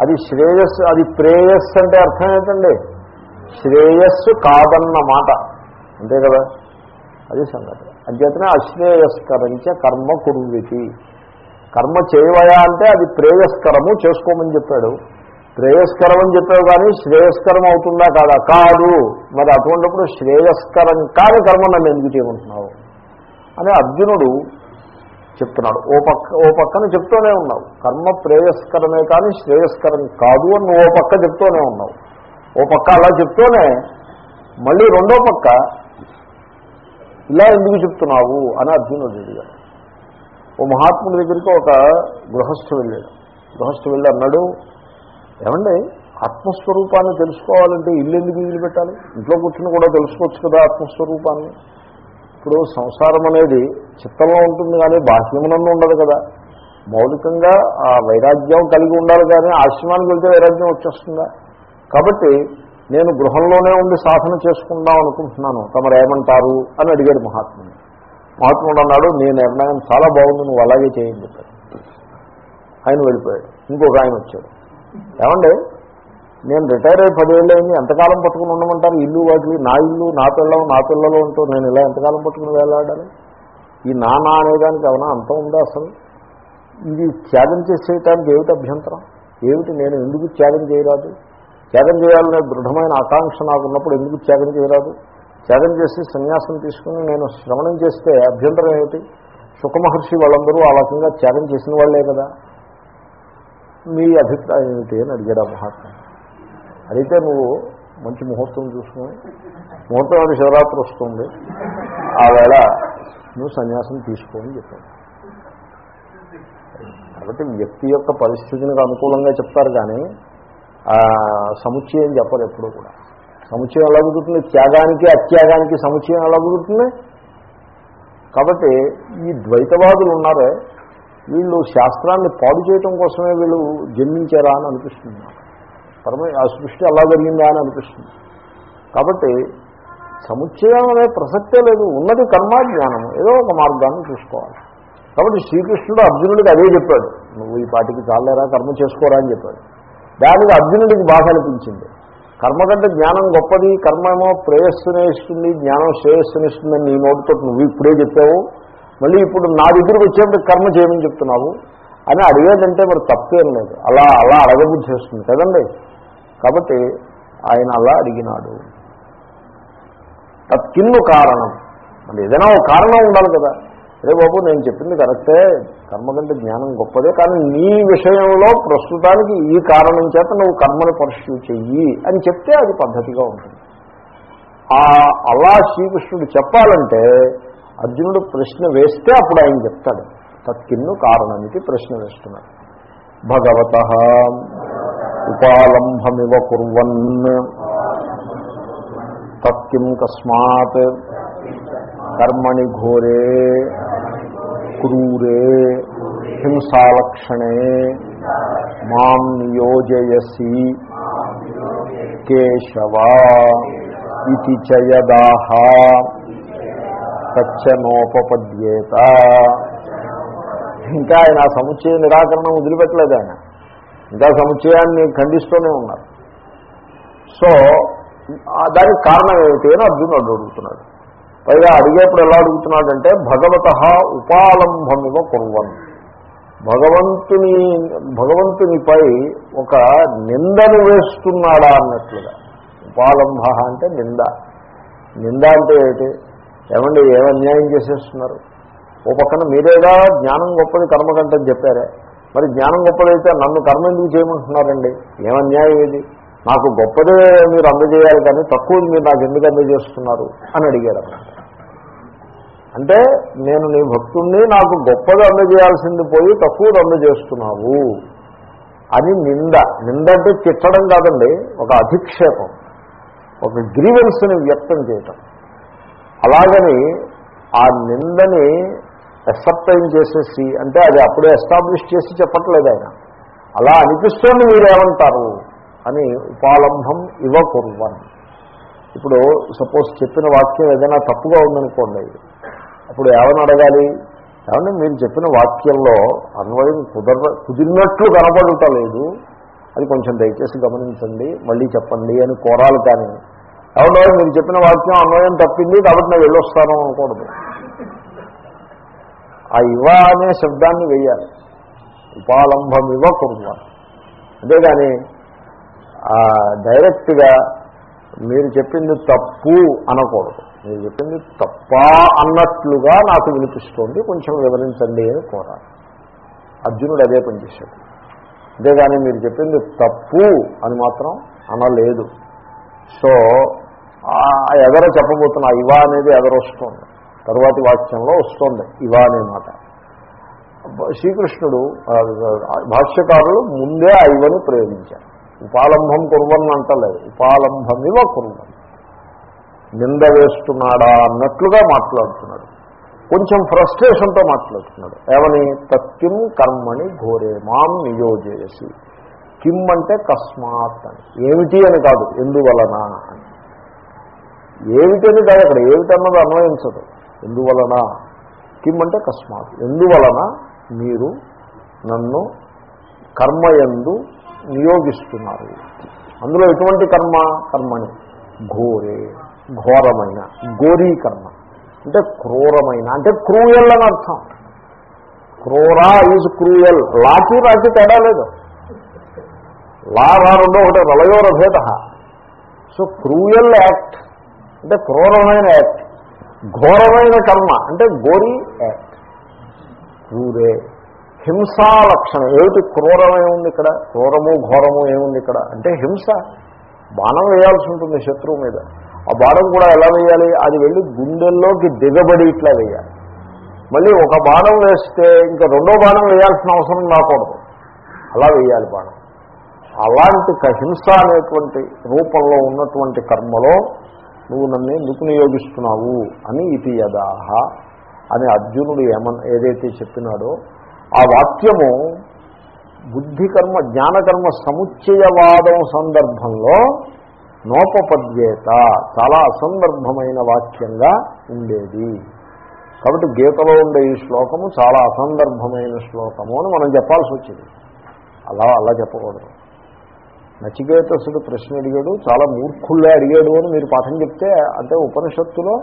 అది శ్రేయస్సు అది ప్రేయస్సు అంటే అర్థం ఏంటండి? శ్రేయస్సు కాదన్న మాట. అంతే కదా? అది సంగతి. అంచేతనే అశ్రేయస్కరంచ కర్మ కురువితి. కర్మ చేయవయా అంటే అది ప్రేయస్కరము చేసుకోమని చెప్పాడు. శ్రేయస్కరం అని చెప్పావు కానీ శ్రేయస్కరం అవుతుందా కాదా? కాదు. మరి అటువంటిప్పుడు శ్రేయస్కరం కాని కర్మ నన్ను ఎందుకు చేయమంటున్నావు? అని అర్జునుడు చెప్తున్నాడు. ఓ పక్క ఓ పక్కన చెప్తూనే ఉన్నావు. కర్మ ప్రేయస్కరమే కానీ శ్రేయస్కరం కాదు అని నువ్వు ఓ పక్క చెప్తూనే ఉన్నావు. ఓ పక్క అలా చెప్తూనే మళ్ళీ రెండో పక్క ఇలా ఎందుకు చెప్తున్నావు అని అర్జునుడు అడిగాడు. ఓ మహాత్ముడి దగ్గరికి ఒక గృహస్థు వెళ్ళాడు. గృహస్థు వెళ్ళి అన్నాడు ఏమండి? ఆత్మస్వరూపాన్ని తెలుసుకోవాలంటే ఇల్లు ఎందుకు ఇల్లు పెట్టాలి ఇంట్లో కూర్చుని కూడా తెలుసుకోవచ్చు కదా ఆత్మస్వరూపాన్ని. ఇప్పుడు సంసారం అనేది చిత్తంలో ఉంటుంది కానీ బాహ్యమునందు ఉండదు కదా. మౌలికంగా ఆ వైరాగ్యం కలిగి ఉండాలి కానీ ఆశ్రమానికి వెళ్తే వైరాగ్యం వచ్చేస్తుందా? కాబట్టి నేను గృహంలోనే ఉండి సాధన చేసుకుందాం అనుకుంటున్నాను. తమరు ఏమంటారు? అని అడిగాడు మహాత్ముని మహాత్ముడు అన్నాడు నీ నిర్ణయం చాలా బాగుంది నువ్వు అలాగే చేయండి చెప్పాడు. ఆయన వెళ్ళిపోయాడు. ఇంకొక ఆయన వచ్చాడు. ఏమండి? నేను రిటైర్ అయ్యి పదేళ్ళు అయింది ఎంతకాలం పట్టుకుని ఉండమంటారు? ఇల్లు వాటి నా ఇల్లు నా పిల్లలు నా పిల్లలు అంటూ నేను ఇలా ఎంతకాలం పట్టుకుని వేలాడాలి ఈ నా నా అనేదానికి ఏమైనా అంతం ఉందా అసలు? ఇది త్యాగం చేసేయటానికి ఏమిటి అభ్యంతరం? ఏమిటి నేను ఎందుకు త్యాగం చేయరాదు? త్యాగం చేయాలనే దృఢమైన ఆకాంక్ష నాకు ఉన్నప్పుడు ఎందుకు త్యాగం చేయరాదు? త్యాగం చేసి సన్యాసం తీసుకుని నేను శ్రవణం చేస్తే అభ్యంతరం ఏమిటి? సుఖమహర్షి వాళ్ళందరూ ఆ రకంగా త్యాగం చేసిన వాళ్ళే కదా. మీ అభిప్రాయం ఏమిటి అని అడిగాడు ఆ మహాత్మ అడిగితే నువ్వు మంచి ముహూర్తం చూసుకుని ముహూర్తం అది శివరాత్రి వస్తుంది. ఆ వేళ నువ్వు సన్యాసం తీసుకోని చెప్పాను కాబట్టి వ్యక్తి యొక్క పరిస్థితికి అనుకూలంగా చెప్తారు కానీ సముచ్చయం చెప్పరు ఎప్పుడు కూడా. సముచ్చయం ఎలా కుదురుతుంది? త్యాగానికి అత్యాగానికి సముచ్చయం ఎలా కుదురుతుంది? కాబట్టి ఈ ద్వైతవాదులు ఉన్నారే వీళ్ళు శాస్త్రాన్ని పాడు చేయటం కోసమే వీళ్ళు జన్మించారా అని అనిపిస్తుంది పరమ ఆ సృష్టి అలా జరిగిందా అని అనిపిస్తుంది. కాబట్టి సముచ్చయం అనే ప్రసక్తే లేదు. ఉన్నది కర్మాజ్ఞానం ఏదో ఒక మార్గాన్ని చూసుకోవాలి. కాబట్టి శ్రీకృష్ణుడు అర్జునుడికి అదే చెప్పాడు. నువ్వు ఈ పాటికి చాలేరా కర్మ చేసుకోరా అని చెప్పాడు. దానికి అర్జునుడికి బాధ అనిపించింది. కర్మ కంటే జ్ఞానం గొప్పది. కర్మ ఏమో ప్రేయస్సునే ఇస్తుంది జ్ఞానం శ్రేయస్సుని ఇస్తుందని నీ నోటితో నువ్వు ఇప్పుడే చెప్పావు. మళ్ళీ ఇప్పుడు నా దగ్గరికి వచ్చేప్పుడు కర్మ చేయమని చెప్తున్నావు అని అడిగేదంటే మరి తప్పేం లేదు. అలా అలా అడగబుద్ధి చేస్తుంది కదండి. కాబట్టి ఆయన అలా అడిగినాడు. తత్కిన్ను కారణం. మరి ఏదైనా ఒక కారణం ఉండాలి కదా. అరే బాబు నేను చెప్పింది కరెక్టే. కర్మ కంటే జ్ఞానం గొప్పదే. కానీ నీ విషయంలో ప్రస్తుతానికి ఈ కారణం చేత నువ్వు కర్మను పరిశీలి చెయ్యి అని చెప్తే అది పద్ధతిగా ఉంటుంది. అలా శ్రీకృష్ణుడు చెప్పాలంటే అర్జునుడు ప్రశ్న వేస్తే అప్పుడు ఆయన చెప్తాడు. తత్కిన్ను కారణమితి ప్రశ్న వేస్తున్నాడు. భగవత ఉపాలంభమివ కుర్వన్. తత్కిం కస్మాత్ కర్మణి ఘోరే క్రూరే హింసాలక్షణే మాం నియోజయసి కేశవ. ఇది చయదాహ తచ్చనోపద్యేత ఇంకా ఆయన ఆ సముచ్చయ నిరాకరణం వదిలిపెట్టలేదు ఆయన. ఇంకా సముచ్చయాన్ని ఖండిస్తూనే ఉన్నారు. సో దానికి కారణం ఏమిటి అని అర్జునుడు అడుగుతున్నాడు. పైగా అడిగేప్పుడు ఎలా అడుగుతున్నాడంటే భగవత ఉపాలంభమివ కుర్వన్. భగవంతుని భగవంతునిపై ఒక నిందను వేస్తున్నాడా అన్నట్లుగా. ఉపాలంభ అంటే నింద. నింద అంటే ఏంటి ఏమండి ఏం అన్యాయం చేసేస్తున్నారు? ఓ పక్కన మీరేగా జ్ఞానం గొప్పది కర్మ కంటే చెప్పారే. మరి జ్ఞానం గొప్పదైతే నన్ను కర్మ ఎందుకు చేయమంటున్నారండి? ఏం అన్యాయం ఇది? నాకు గొప్పదే మీరు అందజేయాలి కానీ తక్కువది మీరు నాకు ఎందుకు అందజేస్తున్నారు అని అడిగారు అన్నమాట అంటే నేను నీ భక్తుణ్ణి నాకు గొప్పది అందజేయాల్సింది పోయి తక్కువది అందజేస్తున్నావు అని నింద. నింద అంటే తిట్టడం కాదండి ఒక అధిక్షేపం ఒక గ్రీవెన్స్ని వ్యక్తం చేయటం. అలాగని ఆ నిందని ఎసప్టైన్ చేసేసి అంటే అది అప్పుడే ఎస్టాబ్లిష్ చేసి చెప్పట్లేదు ఆయన. అలా అనిపిస్తుంది మీరేమంటారు? అని ఉపాలంభం ఇవ కుర్వన్ ఇప్పుడు సపోజ్ చెప్పిన వాక్యం ఏదైనా తప్పుగా ఉందనుకోండి. అప్పుడు ఏమని అడగాలి? ఏమంటే మీరు చెప్పిన వాక్యంలో అన్వయం కుదర కుదిరినట్లు కనపడటలేదు అది కొంచెం దయచేసి గమనించండి మళ్ళీ చెప్పండి అని కోరాలి కానీ ఎవరో మీరు చెప్పిన వాక్యం అన్వయం తప్పింది కాబట్టి నేను వెళ్ళొస్తాను అనకూడదు ఆ ఇవ అనే శబ్దాన్ని వెయ్యాలి ఉపాలంభం ఇవ కుర్వ అంతేగాని డైరెక్ట్గా మీరు చెప్పింది తప్పు అనకూడదు. మీరు చెప్పింది తప్పా అన్నట్లుగా నాకు వినిపిస్తోంది కొంచెం వివరించండి అని కోరాలి. అర్జునుడు అదే పనిచేశాడు అంతేగాని మీరు చెప్పింది తప్పు అని మాత్రం అనలేదు. సో ఆ ఎదర చెప్పబోతున్న ఇవా అనేది ఎదర వస్తుంది. తరువాతి వాక్యంలో వస్తుంది ఇవా అనే మాట. శ్రీకృష్ణుడు భాష్యకారులు ముందే ఆ ఇవని ప్రయోగించారు. ఉపాలంభం కుర్వన్ అంటలేదు ఇవ కుర్వన్ నింద వేస్తున్నాడా అన్నట్లుగా మాట్లాడుతున్నాడు. కొంచెం ఫ్రస్ట్రేషన్తో మాట్లాడుతున్నాడు. ఏమని? తత్యం కర్మని ఘోరే మాం నియోజేసి కిమ్ అంటే కస్మాత్ అని. ఏమిటి అని కాదు. ఎందువలన అని. ఏమిటని కాదు అక్కడ ఏమిటన్నది అన్వయించదు. ఎందువలన? కిమ్ అంటే కస్మాత్. ఎందువలన? మీరు నన్ను కర్మయందు నియోగిస్తున్నారు. అందులో ఎటువంటి కర్మ? కర్మని. ఘోరే ఘోరమైన ఘోరీ కర్మ అంటే క్రూరమైన అంటే క్రూయల్ అని అర్థం. క్రూరా ఈజ్ క్రూయల్. లాకి రాకి తేడా లేదు. లా రా ఒకటి ఒకటే రలయోర భేద సో క్రూయల్ యాక్ట్ అంటే క్రూరమైన యాక్ట్ ఘోరమైన కర్మ. అంటే గోరి యాక్ట్ క్రూరే. హింసా లక్షణం. ఏమిటి క్రూరమే ఉంది ఇక్కడ? క్రూరము ఘోరము ఏముంది ఇక్కడ? అంటే హింస. బాణం వేయాల్సి ఉంటుంది శత్రువు మీద. ఆ బాణం కూడా ఎలా వేయాలి? అది వెళ్ళి గుండెల్లోకి దిగబడి ఇట్లా వేయాలి. మళ్ళీ ఒక బాణం వేస్తే ఇంకా రెండో బాణం వేయాల్సిన అవసరం రాకూడదు అలా వేయాలి బాణం. అలాంటి హింస అనేటువంటి రూపంలో ఉన్నటువంటి కర్మలో నువ్వు నన్ను ఎందుకు నియోగిస్తున్నావు? అని ఇది యదాహ. అని అర్జునుడు ఏమన్ ఏదైతే చెప్పినాడో ఆ వాక్యము బుద్ధి కర్మ జ్ఞానకర్మ సముచ్చయవాదం సందర్భంలో నోపపద్యేత చాలా అసందర్భమైన వాక్యంగా ఉండేది. కాబట్టి గీతలో ఉండే ఈ శ్లోకము చాలా అసందర్భమైన శ్లోకము అని మనం చెప్పాల్సి వచ్చింది. అలా అలా చెప్పకూడదు. నచికేతసుడు ప్రశ్న అడిగాడు చాలా మూర్ఖుళ్ళే అడిగాడు అని మీరు పాఠం చెప్తే అంటే ఉపనిషత్తులో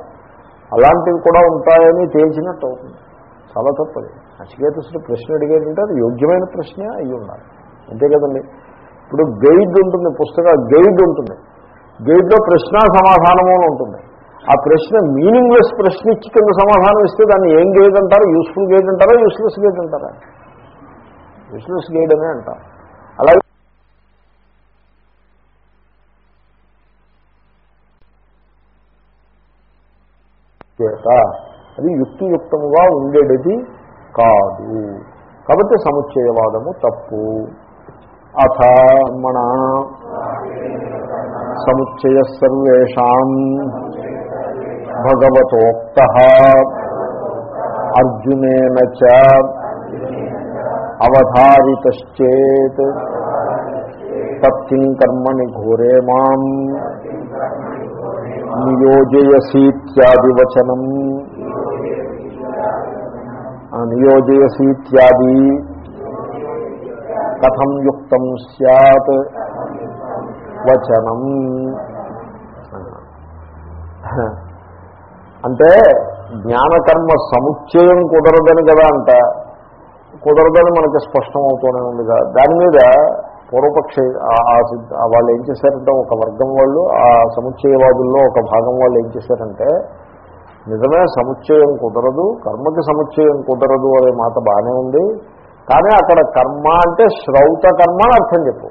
అలాంటివి కూడా ఉంటాయని తేల్చినట్టు అవుతుంది. చాలా తప్పది. నచికేతసుడు ప్రశ్న అడిగాడంటే అది యోగ్యమైన ప్రశ్నే అయ్యి ఉండాలి. అంతే కదండి. ఇప్పుడు గైడ్ ఉంటుంది పుస్తక గైడ్ ఉంటుంది. గైడ్లో ప్రశ్న సమాధానము అని ఉంటుంది. ఆ ప్రశ్న మీనింగ్లెస్ ప్రశ్న ఇచ్చి కింద సమాధానం ఇస్తే దాన్ని ఏం గైడ్ అంటారు? యూస్ఫుల్ గైడ్ అంటారా? యూస్లెస్ గైడ్ అంటారా? యూస్లెస్ గైడ్ అనే అంటారు. అలాగే చేత అది యుక్తియుక్తముగా ఉండేది కాదు. కాబట్టి సముచ్చయవాదము తప్పు. అథ మన సముచ్చయ సర్వేషాం భగవతోక్త. అర్జునేన చ అవధారితశ్చేత్. తత్కిం కర్మని ఘోరే మాం. నియోజయసీత్యాదివచనం నియోజయసీత్యాది కథం యుక్తం సత్ వచనం. అంటే జ్ఞానకర్మ సముచ్చయం కుదరదని కదా అంట. కుదరదని మనకి స్పష్టమవుతూనే ఉందిగా దాని మీద పూర్వపక్ష వాళ్ళు ఏం చేశారంటే ఒక వర్గం వాళ్ళు ఆ సముచ్చయవాదుల్లో ఒక భాగం వాళ్ళు ఏం చేశారంటే నిజమే సముచ్చయం కుదరదు కర్మకి సముచ్చయం కుదరదు అనే మాట బాగానే ఉంది కానీ అక్కడ కర్మ అంటే శ్రౌత కర్మ అని అర్థం చెప్పు.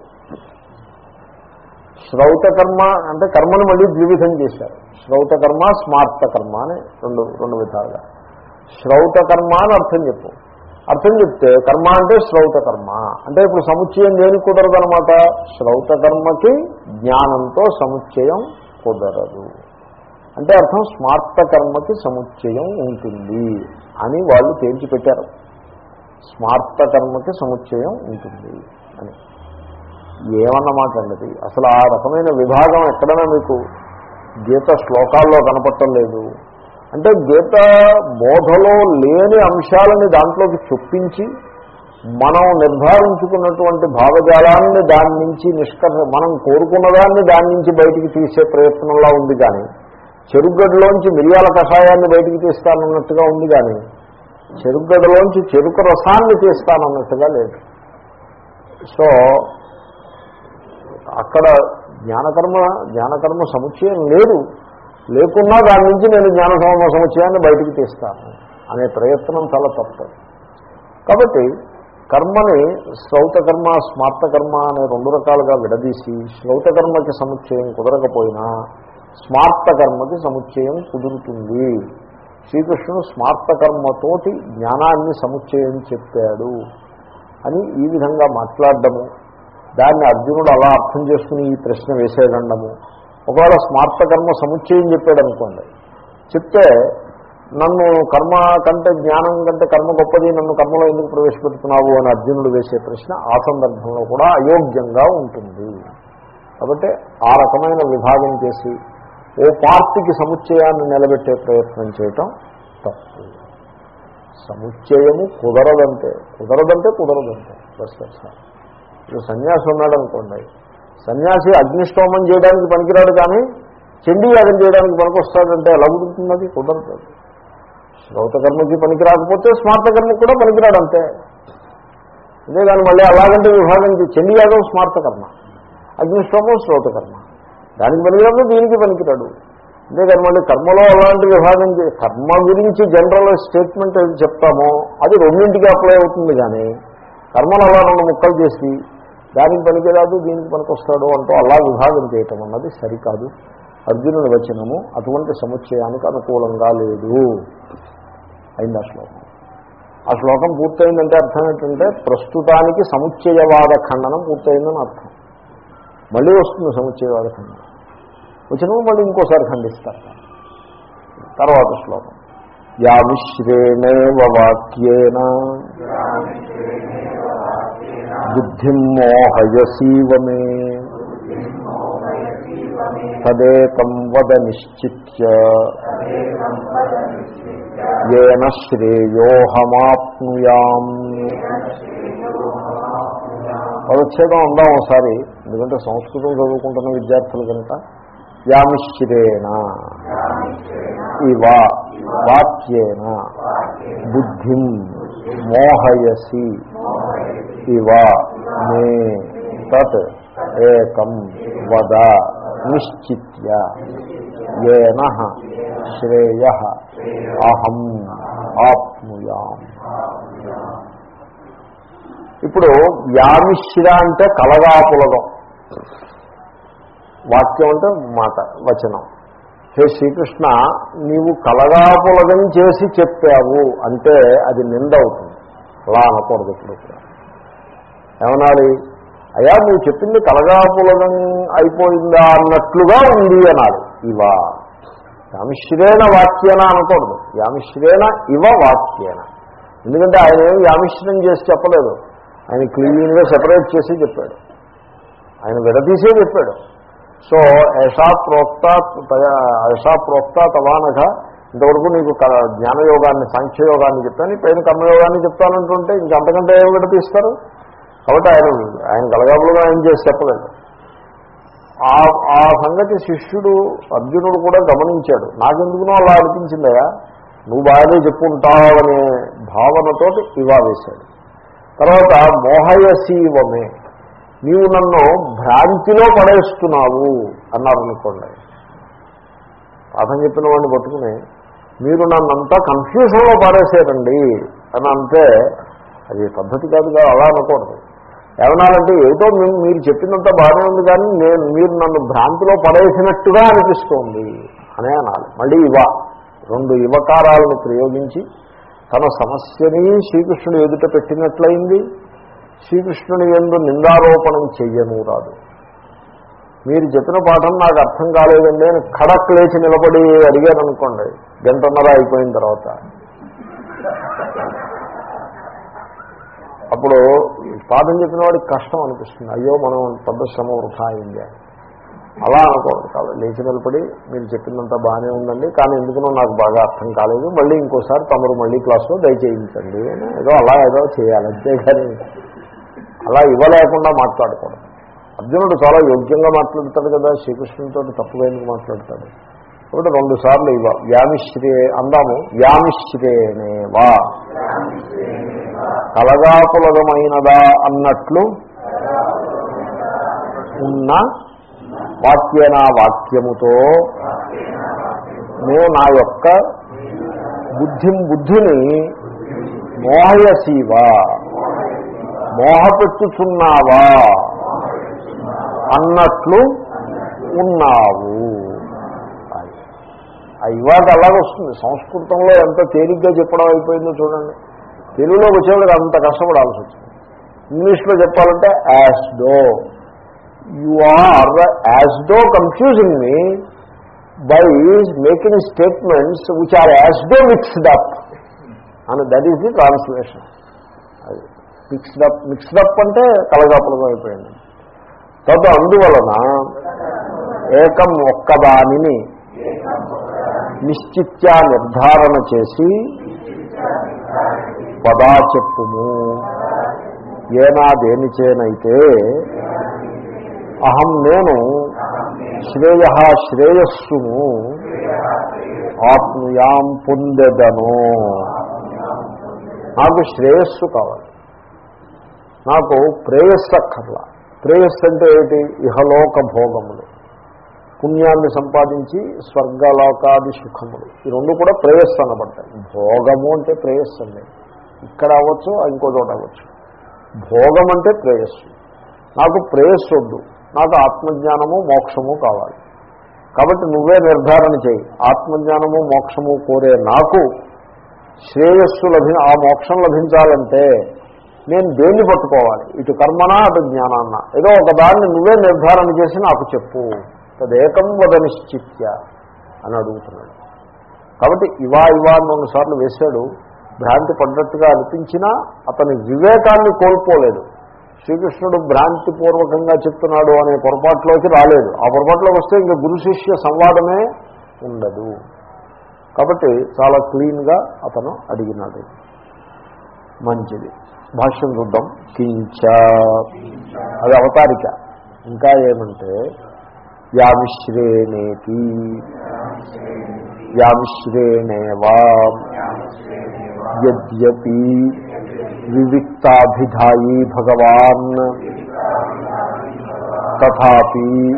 శ్రౌత కర్మ అంటే కర్మను మళ్ళీ ద్వివిధం చేశారు. శ్రౌత కర్మ స్మార్త కర్మ అని రెండు రెండు విధాలుగా. శ్రౌత కర్మ అని అర్థం చెప్పు. అర్థం చెప్తే కర్మ అంటే శ్రౌత కర్మ. అంటే ఇప్పుడు సముచ్చయం దేనికి కుదరదనమాట శ్రౌత కర్మకి జ్ఞానంతో సముచ్చయం కుదరదు. అంటే అర్థం స్మార్త కర్మకి సముచ్చయం ఉంటుంది అని వాళ్ళు తేల్చి పెట్టారు స్మార్త కర్మకి సముచ్చయం ఉంటుంది అని. ఏమన్నమాట అండి అసలు ఆ రకమైన విభాగం ఎక్కడైనా మీకు గీత శ్లోకాల్లో కనపడటం లేదు. అంటే గీత బోధలో లేని అంశాలని దాంట్లోకి చొప్పించి మనం నిర్ధారించుకున్నటువంటి భావజాలాన్ని దాని నుంచి నిష్కర్ష మనం కోరుకున్నదాన్ని దాని నుంచి బయటికి తీసే ప్రయత్నంలా ఉంది కానీ చెరుగడ్డలోంచి మిరియాల కషాయాన్ని బయటికి తీస్తానన్నట్టుగా ఉంది కానీ చెరుగడ్డలోంచి చెరుకు రసాన్ని తీస్తానన్నట్టుగా లేదు. సో అక్కడ జ్ఞానకర్మ జ్ఞానకర్మ సముచ్చయం లేదు. లేకున్నా దాని నుంచి నేను జ్ఞానకర్మ సముచ్చయాన్ని బయటికి తీస్తాను అనే ప్రయత్నం చాలా తప్పదు కాబట్టి కర్మని శ్రౌతకర్మ స్మార్తకర్మ అనే రెండు రకాలుగా విడదీసి శ్రౌతకర్మకి సముచ్చయం కుదరకపోయినా స్మార్తకర్మకి సముచ్చయం కుదురుతుంది. శ్రీకృష్ణుడు స్మార్తకర్మతోటి జ్ఞానాన్ని సముచ్చయం చెప్పాడు అని ఈ విధంగా మాట్లాడడము. దాన్ని అర్జునుడు అలా అర్థం చేసుకుని ఈ ప్రశ్న వేసేదండము ఒకవేళ స్మార్త కర్మ సముచ్చయం చెప్పాడు అనుకోండి చెప్తే నన్ను కర్మ కంటే జ్ఞానం కంటే కర్మ గొప్పది నన్ను కర్మలో ఎందుకు ప్రవేశపెడుతున్నావు అని అర్జునుడు వేసే ప్రశ్న ఆ సందర్భంలో కూడా అయోగ్యంగా ఉంటుంది. కాబట్టి ఆ రకమైన విభాగం చేసి ఓ పార్టీకి సముచ్చయాన్ని నిలబెట్టే ప్రయత్నం చేయటం తప్పు. సముచ్చయము కుదరదంటే కుదరదంటే కుదరదంటే బస్ సార్ ఇప్పుడు సన్యాసం ఉన్నాడనుకోండి సన్యాసి అగ్నిష్టోమం చేయడానికి పనికిరాడు కానీ చండీయాగం చేయడానికి పనికొస్తాడంటే ఎలా కుదురుతుంది అది? కుదరదు. శ్రౌతకర్మకి పనికి రాకపోతే కూడా పనికిరాడు అంతే. అంతేగాని మళ్ళీ అలాగంటే విభాగం చండీయాగం స్మార్థకర్మ అగ్నిష్టోమం శ్రౌతకర్మ దానికి పనికిరాడు దీనికి పనికిరాడు. అంతేకాదు మళ్ళీ కర్మలో అలాంటి విభాగం కర్మ గురించి జనరల్ స్టేట్మెంట్ ఏది చెప్తామో అది రెండింటికి అప్లై అవుతుంది కానీ కర్మలు అలా రెండు ముక్కలు చేసి దానికి పనికిరాదు దీనికి పనికొస్తాడు అంటూ అలా విభాగం చేయటం అన్నది సరికాదు. అర్జునుని వచనము అటువంటి సముచ్చయానికి అనుకూలంగా లేదు. అయింది ఆ శ్లోకం? ఆ శ్లోకం పూర్తయిందంటే అర్థం ఏంటంటే ప్రస్తుతానికి సముచ్చయవాద ఖండనం పూర్తయిందని అర్థం. మళ్ళీ వస్తుంది సముచ్చయవాద ఖండనం. వచ్చినప్పుడు మళ్ళీ ఇంకోసారి ఖండిస్తారు. తర్వాత శ్లోకం. యామిశ్రేణేవ వాక్యేన. బుద్ధిం మోహయసీవ మే. తదేకం వద నిశ్చిత్య. ఏన శ్రేయోహమాప్నుయాం. పదచ్ఛేదం ఉందాం ఒకసారి ఎందుకంటే సంస్కృతం చదువుకుంటున్న విద్యార్థులు కనుక యామిశ్చిరేణ. ఇవ వాక్యేన బుద్ధిం. మోహయసి. ఇవ మే తత్ ఏకం వద నిశ్చిత్య. ఏన శ్రేయ అహం ఆప్నుయాం. ఇప్పుడు వ్యామిశ్ర అంటే కలగాపులగం. వాక్యం అంటే మాట వచనం. హే శ్రీకృష్ణ నీవు కలగాపులగం చేసి చెప్పావు అంటే అది నింద అవుతుంది అలా అనకూడదు ఇప్పుడు ఏమనాలి? అయ్యా నువ్వు చెప్పింది కలగాపులగం అయిపోయిందా అన్నట్లుగా ఉంది అనాలి. ఇవా. యామిశ్రేణ వాక్యేన అనకూడదు. యామిశ్రేణ ఇవ వాక్యేన. ఎందుకంటే ఆయన ఏమి యామిశ్రం చేసి చెప్పలేదు. ఆయన క్లీన్గా సెపరేట్ చేసి చెప్పాడు. ఆయన విడదీసే చెప్పాడు. సో యశా ప్రోక్త యశా ప్రోక్త తవానఘ ఇంతవరకు నీకు క- జ్ఞానయోగాన్ని సాంఖ్యయోగాన్ని చెప్పాను పైన కర్మయోగాన్ని చెప్తానంటుంటే ఇంక అంతకంటే ఏమి విడదీస్తారు కాబట్టి ఆయన ఆయన గలగాబులుగా ఆయన చేసి చెప్పలేదు. ఆ ఆ సంగతి శిష్యుడు అర్జునుడు కూడా గమనించాడు. నాకెందుకునో అలా అనిపించిందయా నువ్వు బాగానే చెప్పుకుంటావనే భావనతోటి ఇవా వేశాడు తర్వాత మోహయసీవమే నీవు నన్ను భ్రాంతిలో పడేస్తున్నావు అన్నారు అనుకోండి పాఠం చెప్పిన వాడిని పట్టుకుని మీరు నన్నంతా కన్ఫ్యూషన్లో పాడేశారండి అని అంటే అది పద్ధతి కాదు కాదు అలా అనకూడదు. ఏమనాలంటే ఏదో మీరు చెప్పినంత బాగానే ఉంది కానీ నేను మీరు నన్ను భ్రాంతిలో పడేసినట్టుగా అనిపిస్తోంది అనే అనాలి. మళ్ళీ ఇవ. రెండు యువకారాలను ప్రయోగించి తన సమస్యని శ్రీకృష్ణుడు ఎదుట పెట్టినట్లయింది. శ్రీకృష్ణుని ఎందు నిందారోపణం చెయ్యను రాదు. మీరు చెప్పిన పాఠం నాకు అర్థం కాలేదండి అని ఖడక్ లేచి నిలబడి అడిగాను అనుకోండి గంటన్నర అయిపోయిన తర్వాత. అప్పుడు పాఠం చెప్పిన వాడికి కష్టం అనిపిస్తుంది. అయ్యో మనం పెద్ద శ్రమ వృధా అయింది. అలా అనుకోండి కాదు. లేచి నిలబడి మీరు చెప్పినంత బాగానే ఉందండి కానీ ఎందుకునో నాకు బాగా అర్థం కాలేదు. మళ్ళీ ఇంకోసారి తమరు మళ్ళీ క్లాస్లో దయచేయించండి ఏదో అలా ఏదో చేయాలి అంతేగాని అలా ఇవ్వలేకుండా మాట్లాడకూడదు అర్జునుడు చాలా యోగ్యంగా మాట్లాడతాడు కదా శ్రీకృష్ణుడితో తప్పుగా మాట్లాడతాడు. కాబట్టి రెండు సార్లు ఇవ్వ వ్యామిశ్రే అందాము వ్యామిశ్రేనే వా. కలగాపులగమైనదా అన్నట్లు ఉన్న వాక్యనా వాక్యముతో నేను నా యొక్క బుద్ధి బుద్ధిని మోహయసీవా మోహపెట్టుచున్నావా? అన్నట్లు ఉన్నావు. ఇవాళ అలాగే వస్తుంది. సంస్కృతంలో ఎంత తేలిగ్గా చెప్పడం అయిపోయిందో చూడండి. తెలుగులోకి వచ్చేవాడికి అంత కష్టపడాల్సి వచ్చింది ఇంగ్లీష్లో చెప్పాలంటే as though you are as though confusing me by making statements which are as though mixed up and that is the translation అది మిక్స్డ్ అప్ మిక్స్డ్ అప్ అంటే కలగాపులగా అయిపోయింది. తద్ అందువలన ఏకం ఒక్కదానిని నిశ్చిత్యా నిర్ధారణ చేసి పదా చెప్పుము ఏనా దేనిచేనైతే అహం నేను శ్రేయ శ్రేయస్సును ఆత్మయాం పొందెదను నాకు శ్రేయస్సు కావాలి. నాకు ప్రేయస్సు అక్కర్లా ప్రేయస్సు అంటే ఏమిటి? ఇహలోక భోగములు. పుణ్యాన్ని సంపాదించి స్వర్గలోకాది సుఖములు. ఈ రెండు కూడా ప్రేయస్సు అనబడతాయి భోగము అంటే ప్రేయస్సు అండి. ఇక్కడ అవ్వచ్చు ఇంకో చోట అవ్వచ్చు. భోగం అంటే ప్రేయస్సు. నాకు ప్రేయస్సు వద్దు. నాకు ఆత్మజ్ఞానము మోక్షము కావాలి. కాబట్టి నువ్వే నిర్ధారణ చేయి. ఆత్మజ్ఞానము మోక్షము కోరే నాకు శ్రేయస్సు లభి ఆ మోక్షం లభించాలంటే నేను దేన్ని పట్టుకోవాలి? ఇటు కర్మనా అటు జ్ఞానాన్న? ఏదో ఒక దాన్ని నువ్వే నిర్ధారణ చేసి నాకు చెప్పు. తదేకం వద నిశ్చిత్య అని అడుగుతున్నాడు. కాబట్టి ఇవా ఇవా అని రెండుసార్లు వేశాడు. భ్రాంతి పడ్డట్టుగా అనిపించినా అతని వివేకాన్ని కోల్పోలేదు. శ్రీకృష్ణుడు భ్రాంతిపూర్వకంగా చెప్తున్నాడు అనే పొరపాటులోకి రాలేదు. ఆ పొరపాటులోకి వస్తే ఇంకా గురు శిష్య సంవాదమే ఉండదు. కాబట్టి చాలా క్లీన్గా అతను అడిగినాడు. మంచిది. భాష్యం చూద్దాం. కించ. అది అవతారిక. ఇంకా ఏమంటే యామిశ్రేణేతి వ్యామిశ్రేణేవా. యద్యపి. వివిక్తాభిధాయీ భగవాన్. తథాపి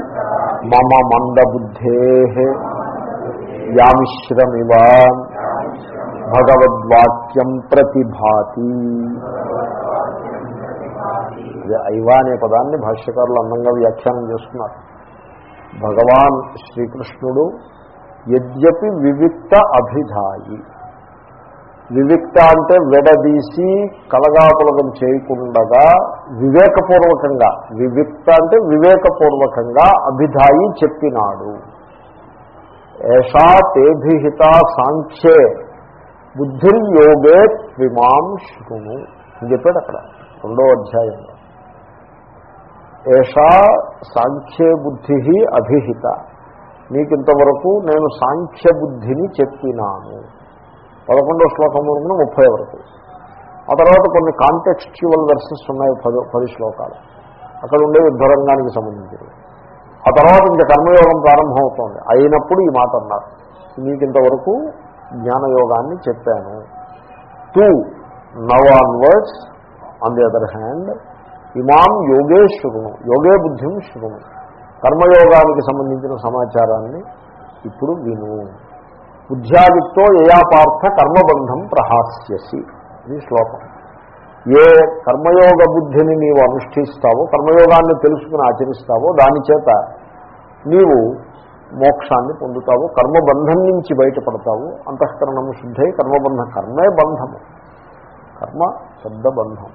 మమ మందబుద్ధే. యామిశ్రమివ భగవద్వాక్యం ప్రతిభాతి. అదే ఐవా అనే పదాన్ని భాష్యకారులు అందంగా వ్యాఖ్యానం చేస్తున్నారు. భగవాన్ శ్రీకృష్ణుడు యద్యపి వివిక్త అభిధాయి. వివిక్త అంటే విడదీసి కలగాపులగం చేయకుండగా వివేకపూర్వకంగా వివిక్త అంటే వివేకపూర్వకంగా అభిధాయి చెప్పినాడు. ఏషా తేభిహిత సాంఖ్యే బుద్ధిర్యోగే త్విమాం శృణు అని చెప్పాడు అక్కడ రెండో అధ్యాయంలో. ఏషా సాంఖ్యే బుద్ధి అభిహిత. నీకింతవరకు నేను సాంఖ్య బుద్ధిని చెప్పినాను. పదకొండో శ్లోకం వరకు ముప్పై వరకు. ఆ తర్వాత కొన్ని కాంటెక్స్చువల్ వెర్సెస్ ఉన్నాయి పది పది శ్లోకాలు. అక్కడ ఉండే యుద్ధరంగానికి సంబంధించినవి. ఆ తర్వాత ఇంకా కర్మయోగం ప్రారంభమవుతోంది. అయినప్పుడు ఈ మాట అన్నారు. మీకు ఇంతవరకు జ్ఞానయోగాన్ని చెప్పాను. To now onwards on the other hand ఇమాం యోగే శృణు యోగే బుద్ధిం శృణు కర్మయోగానికి సంబంధించిన సమాచారాన్ని ఇప్పుడు విను. బుద్ధ్యాదిత్తో యయాపార్థ కర్మబంధం ప్రహాస్యసి ఇది శ్లోకం. ఏ కర్మయోగ బుద్ధిని నీవు అనుష్ఠిస్తావో కర్మయోగాన్ని తెలుసుకుని ఆచరిస్తావో దాని చేత నీవు మోక్షాన్ని పొందుతావు కర్మబంధం నుంచి బయటపడతావు అంతఃకరణము శుద్ధై కర్మబంధం కర్మే బంధము. కర్మ శబ్ద బంధం.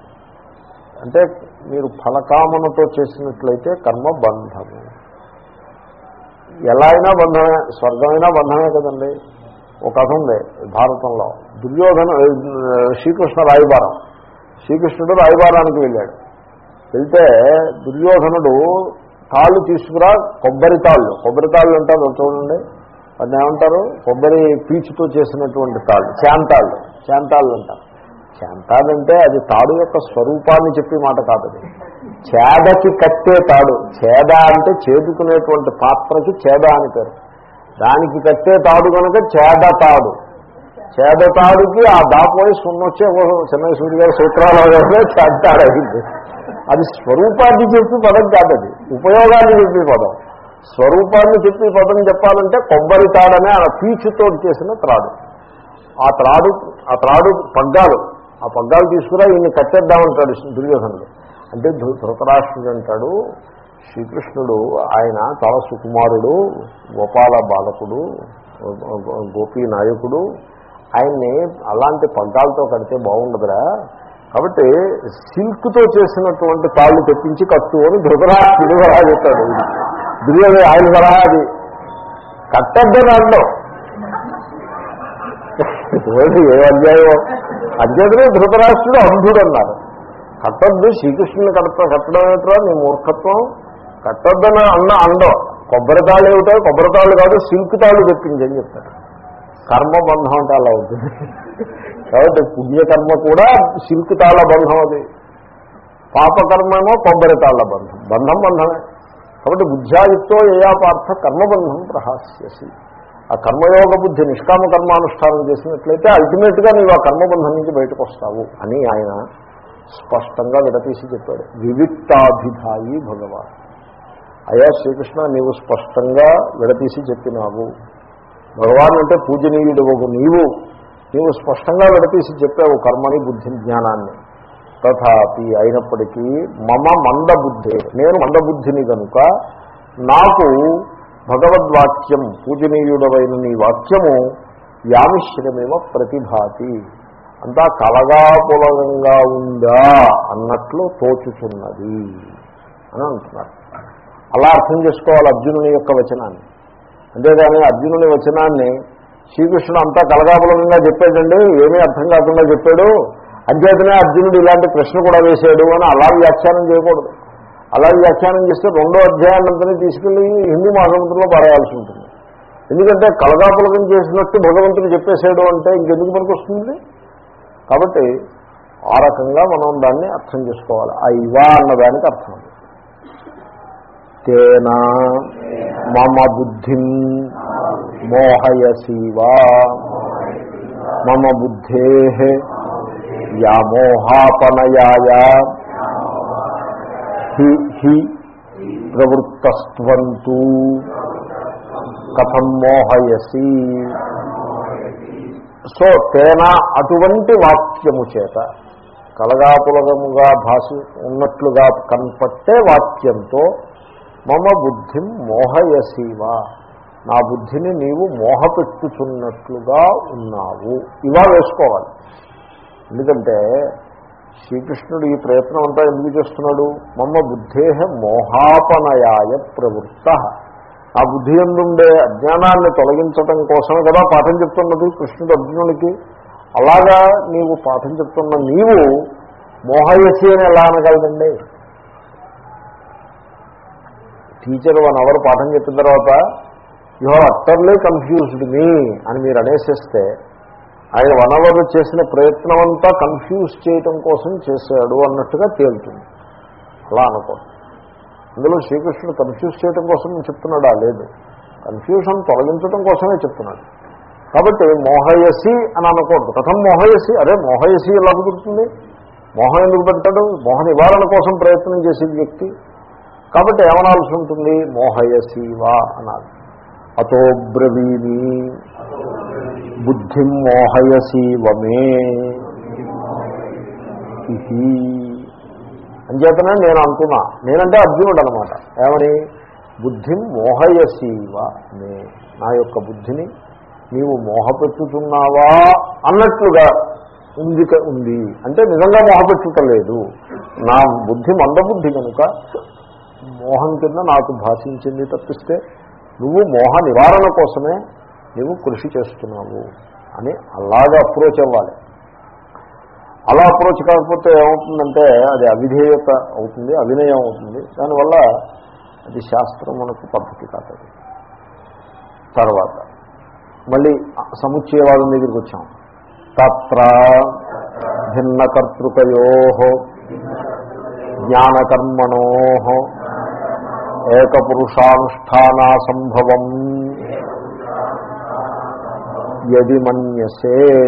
అంటే మీరు ఫలకామనతో చేసినట్లయితే కర్మ బంధము. ఎలా అయినా బంధమే స్వర్గమైనా బంధమే కదండి. ఒక కథ ఉంది భారతంలో. దుర్యోధన శ్రీకృష్ణ రాయబారం. శ్రీకృష్ణుడు రాయబారానికి వెళ్ళాడు. వెళ్తే దుర్యోధనుడు తాళ్ళు తీసుకురా కొబ్బరి తాళ్ళు. కొబ్బరి తాళ్ళు అంటారు చూడండి. వాటిని ఏమంటారు? కొబ్బరి పీచుతో చేసినటువంటి తాళ్ళు. శాంతాళ్ళు శాంతాళ్ళు అంటారు. శాంతాడంటే అది తాడు యొక్క స్వరూపాన్ని చెప్పి మాట కాదు అది. చేదకి కట్టే తాడు. చేద అంటే చేదుకునేటువంటి పాత్రకి చేద అని పేరు. దానికి కట్టే తాడు కనుక చేద తాడు. చేద తాడుకి ఆ దాపోయి సున్నొచ్చే చిన్న సూర్య గారి సూత్రాలు చేస్తాడైంది అది స్వరూపాన్ని చెప్పి పదం కాదు అది. ఉపయోగాన్ని చెప్పి పదం. స్వరూపాన్ని చెప్పి పదం చెప్పాలంటే కొబ్బరి తాడనే ఆ పీచుతో చేసిన త్రాడు. ఆ త్రాడు ఆ త్రాడు పగ్గాలు ఆ పగ్గాలు తీసుకురా ఈయన్ని కట్టేద్దామంటాడు దుర్యోధనుడు. అంటే ధృతరాష్ట్రుడు అంటాడు శ్రీకృష్ణుడు ఆయన చాలా సుకుమారుడు గోపాల బాలకుడు గోపీ నాయకుడు. ఆయన్ని అలాంటి పగ్గాలతో కడితే బాగుండదురా. కాబట్టి సిల్క్తో చేసినటువంటి తాళ్ళు తెప్పించి కట్టు అని ధృతరాష్ట్రుడు సలహా చెప్పాడు. దుర్యోధన ఆయన సలహా అది. కట్టద్దని అండం ఏ అధ్యాయం అధ్యతనే ధృతరాష్ట్రుడు అంధుడు అన్నారు. కట్టద్దు శ్రీకృష్ణుని కట్ట కట్టడం ఏమిట్రా నీ మూర్ఖత్వం. కట్టద్దని అన్న అండం కొబ్బరి తాళ్ళు ఏమిటో? కొబ్బరి తాళ్ళు కాదు సిల్క్ తాళ్ళు తెప్పించని చెప్తారు కర్మబంధం అంటే అలా ఉంటుంది. కాబట్టి పుణ్యకర్మ కూడా సిల్క్ తాళ బంధం అది. పాపకర్మేమో కొబ్బరి తాళ బంధం. బంధం బంధమే. కాబట్టి బుద్ధ్యాయుక్తో ఏయాపార్థ కర్మబంధం ప్రహాస్యసి. ఆ కర్మయోగ బుద్ధి నిష్కామ కర్మానుష్ఠానం చేసినట్లయితే అల్టిమేట్గా నీవు ఆ కర్మబంధం నుంచి బయటకు వస్తావు అని ఆయన స్పష్టంగా విడతీసి చెప్పాడు. వివిక్తాభిధాయి భగవాన్. అయ్యా శ్రీకృష్ణ నీవు స్పష్టంగా విడతీసి చెప్పినావు. భగవాన్ అంటే పూజనీయుడు ఒక నీవు. నీవు స్పష్టంగా విడతీసి చెప్పావు కర్మని బుద్ధి జ్ఞానాన్ని. తథాపి అయినప్పటికీ మమ మందబుద్ధి. నేను మందబుద్ధిని కనుక నాకు భగవద్వాక్యం పూజనీయుడవైన నీ వాక్యము యామిశ్రమేమ ప్రతిభాతి. అంతా కలగాపులగంగా ఉందా అన్నట్లు తోచుతున్నది అని అంటున్నారు. అలా అర్థం చేసుకోవాలి అర్జునుని యొక్క వచనాన్ని. అంతేగాని అర్జునుని వచనాన్ని శ్రీకృష్ణుడు అంతా కలగాపులకంగా చెప్పాడండి ఏమీ అర్థం కాకుండా చెప్పాడు. అంచేతనే అర్జునుడు ఇలాంటి ప్రశ్న కూడా వేశాడు అని అలా వ్యాఖ్యానం చేయకూడదు. అలా వ్యాఖ్యానం చేస్తే రెండో అధ్యాయాన్నంతనే తీసుకెళ్ళి హిందూ మహాసముద్రంలో పడేయాల్సి ఉంటుంది. ఎందుకంటే కలగాపులకం చేసినట్టు భగవంతుడు చెప్పేశాడు అంటే ఇంకెందుకు మనకు వస్తుంది కాబట్టి ఆ రకంగా మనం దాన్ని అర్థం చేసుకోవాలి. ఆ ఇవా అన్నదానికి అర్థం. తేనా. మమ బుద్ధిం మోహయసీవా మమ బుద్ధే యామోహాపనయాయ. హి హి ప్రవృత్తస్త్వంతు. కథం మోహయసి. సో తేన అటువంటి వాక్యము చేత కలగాపులగముగా భాష ఉన్నట్లుగా కనపట్టే వాక్యంతో మమ బుద్ధిం మోహయసీవా నా బుద్ధిని నీవు మోహపెట్టుచున్నట్లుగా ఉన్నావు. ఇవా వేసుకోవాలి. ఎందుకంటే శ్రీకృష్ణుడు ఈ ప్రయత్నం అంతా ఎందుకు చేస్తున్నాడు? మమ్మ బుద్ధే మోహాపనయాయ ప్రవృత్త. ఆ బుద్ధి ఎందుండే? అజ్ఞానాన్ని తొలగించటం కోసమే కదా పాఠం చెప్తున్నది కృష్ణుడు అర్జునుడికి అలాగా నీవు పాఠం చెప్తున్న నీవు మోహయసి అని ఎలా అనగలదండి? టీచర్ వన్ అవర్ పాఠం చెప్పిన తర్వాత you have utterly confused me అని మీరు అనేసేస్తే ఆయన వన్ చేసిన ప్రయత్నం అంతా కన్ఫ్యూజ్ చేయటం కోసం చేశాడు అన్నట్టుగా తేలుతుంది. అలా అనుకోండి. అందులో శ్రీకృష్ణుడు కన్ఫ్యూజ్ చేయటం కోసం చెప్తున్నాడా? లేదు. కన్ఫ్యూషన్ తొలగించడం కోసమే చెప్తున్నాడు. కాబట్టి మోహయసి అని అనకూడదు కథం మోహయసి. అదే మోహయసి ఎలా కుదురుతుంది? మోహం ఎందుకు పెడతాడు? మోహ నివారణ కోసం ప్రయత్నం చేసే వ్యక్తి. కాబట్టి ఏమనాల్సి ఉంటుంది? మోహయసీవా అనాలి. అతో బ్రవీమి బుద్ధిం మోహయసీవమే ఇది అంచేతనే నేను అంటున్నా. నేనంటే అర్జునుడు అనమాట ఏమని? బుద్ధిం మోహయసీవ మే నా యొక్క బుద్ధిని నీవు మోహపెట్టుతున్నావా అన్నట్లుగా ఉంది ఉంది. అంటే నిజంగా మోహపెట్టుటలేదు. నా బుద్ధి మందబుద్ధి కనుక మోహం కింద నాకు భాషించింది తప్పిస్తే నువ్వు మోహ నివారణ కోసమే నువ్వు కృషి చేస్తున్నావు అని అలాగా అప్రోచ్ అవ్వాలి. అలా అప్రోచ్ కాకపోతే ఏమవుతుందంటే అది అవిధేయత అవుతుంది అవినయం అవుతుంది. దానివల్ల అది శాస్త్రం మనకు పద్ధతి కాదు. తర్వాత మళ్ళీ సముచ్చయవాదం దగ్గరికి వచ్చాం. తత్ర భిన్నకర్తృకయో జ్ఞానకర్మణో ఏకపురుషానుష్ఠానాసంభవం. యది మన్యసే.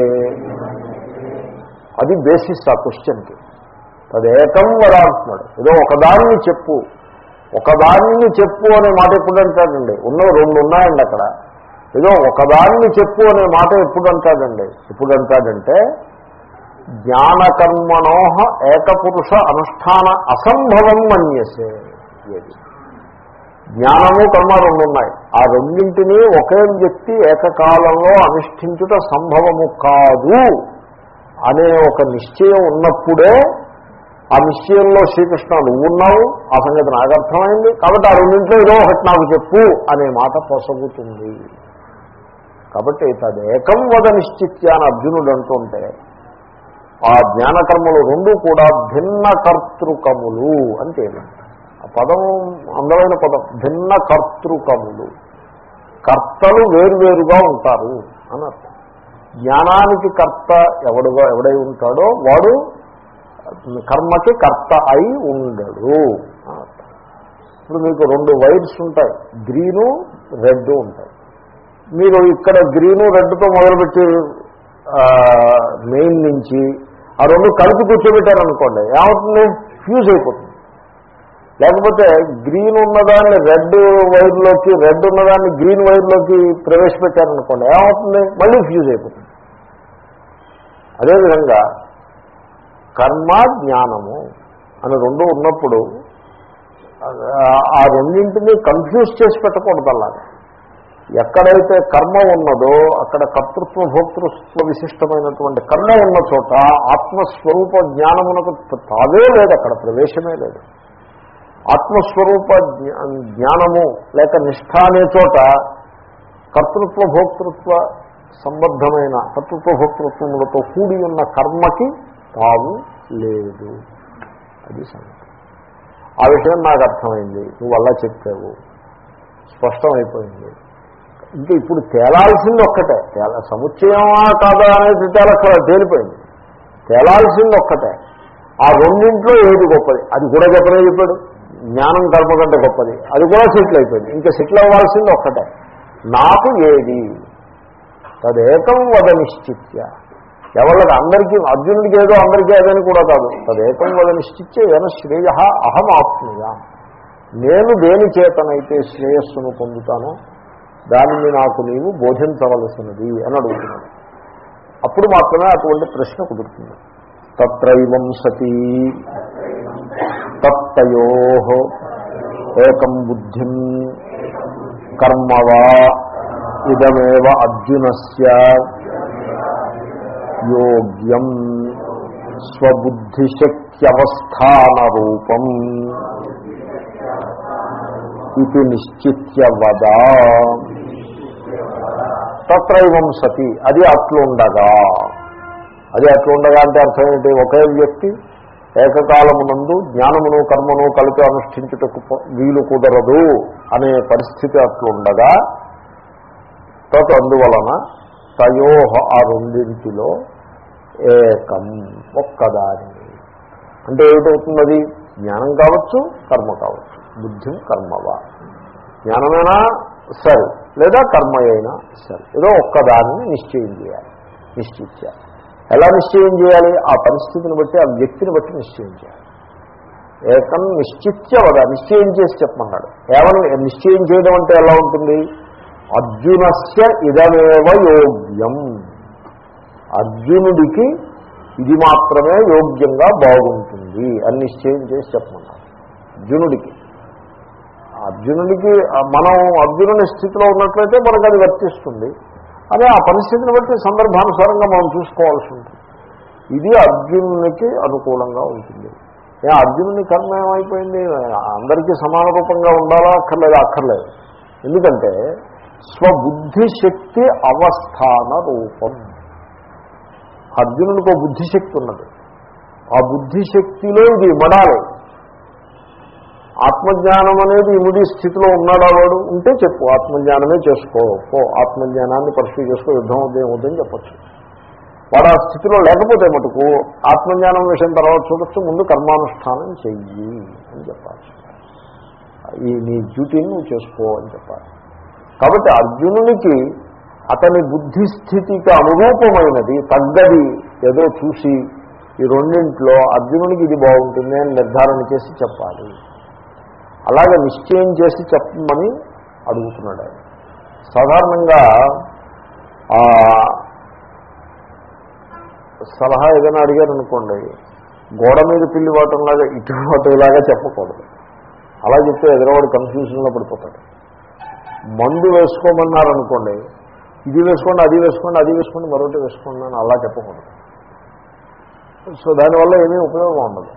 అది బేసిస్ ఆ క్వశ్చన్కి తదేకం వరా అంటున్నాడు ఏదో ఒకదాన్ని చెప్పు. ఒకదాన్ని చెప్పు అనే మాట ఎప్పుడు అంటాడండి ఉన్న రెండు ఉన్నాయండి అక్కడ. ఏదో ఒకదాన్ని చెప్పు అనే మాట ఎప్పుడు అంటాడండి ఎప్పుడు అంటాడంటే జ్ఞానకర్మణోహ ఏకపురుష అనుష్ఠాన అసంభవం మన్యసే. ఏది జ్ఞానము కర్మ రెండు ఉన్నాయి. ఆ రెండింటినీ ఒకే వ్యక్తి ఏకకాలంలో అనుష్ఠించుట సంభవము కాదు అనే ఒక నిశ్చయం ఉన్నప్పుడే ఆ నిశ్చయంలో శ్రీకృష్ణ నువ్వు ఉన్నావు ఆ సంగతి నాకు అర్థమైంది కాబట్టి ఆ రెండింటిలో ఏదో ఒకటి నాకు చెప్పు అనే మాట పొసగుతుంది. కాబట్టి తదేకం వద నిశ్చిత్య అని అర్జునుడు అంటుంటే ఆ జ్ఞానకర్మలు రెండు కూడా భిన్న కర్తృకములు అని తేలింది ఆ పదం అందమైన పదం భిన్న కర్తృకములు. కర్తలు వేరువేరుగా ఉంటారు అని అర్థం. జ్ఞానానికి కర్త ఎవడుగా ఎవడై ఉంటాడో వాడు కర్మకి కర్త అయి ఉండడు అని అర్థం. ఇప్పుడు మీకు రెండు వైర్స్ ఉంటాయి గ్రీను రెడ్ ఉంటాయి. మీరు ఇక్కడ గ్రీను రెడ్తో మొదలుపెట్టి మెయిన్ నుంచి ఆ రెండు కలిపి కూర్చోబెట్టారనుకోండి ఏమవుతుంది? ఫ్యూజ్ అయిపోతుంది. లేకపోతే గ్రీన్ ఉన్నదాన్ని రెడ్ వైర్లోకి రెడ్ ఉన్నదాన్ని గ్రీన్ వైర్లోకి ప్రవేశపెట్టారనుకోండి ఏమవుతుంది? మళ్ళీ ఫ్యూజ్ అయిపోతుంది. అదేవిధంగా కర్మ జ్ఞానము అని రెండు ఉన్నప్పుడు ఆ రెండింటినీ కన్ఫ్యూజ్ చేసి పెట్టకూడదు అలాగే ఎక్కడైతే కర్మ ఉన్నదో అక్కడ కర్తృత్వ భోక్తృత్వ విశిష్టమైనటువంటి కర్మ ఉన్న చోట ఆత్మస్వరూప జ్ఞానమునకు తావే లేదు అక్కడ ప్రవేశమే లేదు. ఆత్మస్వరూప జ్ఞానము లేక నిష్ఠ అనే చోట కర్తృత్వ భోక్తృత్వ సంబద్ధమైన కర్తృత్వ భోక్తృత్వములతో కూడి ఉన్న కర్మకి తావు లేదు. అది సంగతి. ఆ విషయం నాకు అర్థమైంది. నువ్వు అలా చెప్పావు. స్పష్టమైపోయింది. ఇంకా ఇప్పుడు తేలాల్సింది ఒక్కటే. తేల సముచ్చయమా కాదా అనేది తేలక్కడ తేలిపోయింది. తేలాల్సింది ఒక్కటే. ఆ రెండింట్లో ఏది గొప్పది? అది కూడా చెప్పనే చెప్పాడు. జ్ఞానం కర్మ కంటే గొప్పది. అది కూడా సెటిల్ అయిపోయింది. ఇంకా సెటిల్ అవ్వాల్సింది ఒక్కటే. నాకు ఏది? తదేకం వద నిశ్చిత్య ఎవరికి అందరికీ అర్జునుడికి ఏదో అందరికీ ఏదని కూడా కాదు. తదేకం వద నిశ్చిత్య ఏన శ్రేయ అహం ఆత్మీయ నేను దేని చేతనైతే శ్రేయస్సును పొందుతానో దానిని నాకు నీవు బోధించవలసినది అని అడుగుతున్నాను అప్పుడు మాత్రమే అటువంటి ప్రశ్న కుదురుతుంది. తత్రైవం సతీ. తత్తయో ఏకం బుద్ధిం కర్మవా ఇదమేవ అర్జునస్య యోగ్యం స్వబుద్ధిశక్త్యవస్థానరూపం ఇది నిశ్చిత్య వదా. తత్రైవం సతి అది అట్లుండగా. అది అట్లుండగా అంటే అర్థం ఏంటి? ఒకే వ్యక్తి ఏకకాలమునందు జ్ఞానమును కర్మను కలిపి అనుష్ఠించుటకు వీలు కుదరదు అనే పరిస్థితి అట్లుండగా తత్ అందువలన తయోహ ఆ రెండింటిలో ఏకం ఒక్కదాని అంటే ఏమిటవుతున్నది? జ్ఞానం కావచ్చు కర్మ కావచ్చు. బుద్ధిం కర్మవా. జ్ఞానమైనా? సరే. లేదా కర్మ అయినా సరే. ఏదో ఒక్కదానిని నిశ్చయం చేయాలి. నిశ్చయించాలి. ఎలా నిశ్చయం చేయాలి? ఆ పరిస్థితిని బట్టి ఆ వ్యక్తిని బట్టి నిశ్చయం చేయాలి. ఏకం నిశ్చిత్య వద నిశ్చయం చేసి చెప్పమన్నాడు. ఏమని? నిశ్చయం చేయడం అంటే ఎలా ఉంటుంది? అర్జునస్య ఇదమేవ యోగ్యం. అర్జునుడికి ఇది మాత్రమే యోగ్యంగా బాగుంటుంది అని నిశ్చయం చేసి చెప్పమన్నాడు. అర్జునుడికి. అర్జునుడికి మనం అర్జునుని స్థితిలో ఉన్నట్లయితే మనకు అది వర్తిస్తుంది. అదే ఆ పరిస్థితిని బట్టి సందర్భానుసారంగా మనం చూసుకోవాల్సి ఉంటుంది. ఇది అర్జునునికి అనుకూలంగా ఉంటుంది. ఏ అర్జునుని కర్మ ఏమైపోయింది? అందరికీ సమాన రూపంగా ఉండాలా? అక్కర్లేదు అక్కర్లేదు. ఎందుకంటే స్వబుద్ధిశక్తి అవస్థాన రూపం. అర్జునుడికి ఒక బుద్ధిశక్తి ఉన్నది. ఆ బుద్ధిశక్తిలో ఇది ఇమడాలి ఆత్మజ్ఞానం అనేది ఇముడి స్థితిలో ఉన్నాడా వాడు? ఉంటే చెప్పు ఆత్మజ్ఞానమే చేసుకో పో ఆత్మజ్ఞానాన్ని పరిస్థితి చేసుకో యుద్ధం ఉదయం ఏమవుతుందని చెప్పచ్చు. వాడు ఆ స్థితిలో లేకపోతే మటుకు ఆత్మజ్ఞానం విషయం తర్వాత చూడొచ్చు ముందు కర్మానుష్ఠానం చెయ్యి అని చెప్పాలి ఈ నీ డ్యూటీని నువ్వు చేసుకో అని చెప్పాలి. కాబట్టి అర్జునునికి అతని బుద్ధిస్థితికి అనురూపమైనది తగ్గది ఏదో చూసి ఈ రెండింట్లో అర్జునునికి ఇది బాగుంటుంది అని నిర్ధారణ చేసి చెప్పాలి. అలాగే నిశ్చయం చేసి చెప్పమని అడుగుతున్నాడు ఆయన. సాధారణంగా సలహా ఏదైనా అడిగారు అనుకోండి గోడ మీద పిల్లి వాటంలాగా ఇటు వాటంలాగా చెప్పకూడదు. అలా చెప్తే ఎదురవాడు కన్ఫ్యూజన్లో పడిపోతాడు. మందు వేసుకోమన్నారనుకోండి ఇది వేసుకోండి అది వేసుకోండి అది వేసుకోండి మరొకటి వేసుకోండి అని అలా చెప్పకూడదు. సో దానివల్ల ఏమీ ఉపయోగం ఉండదు.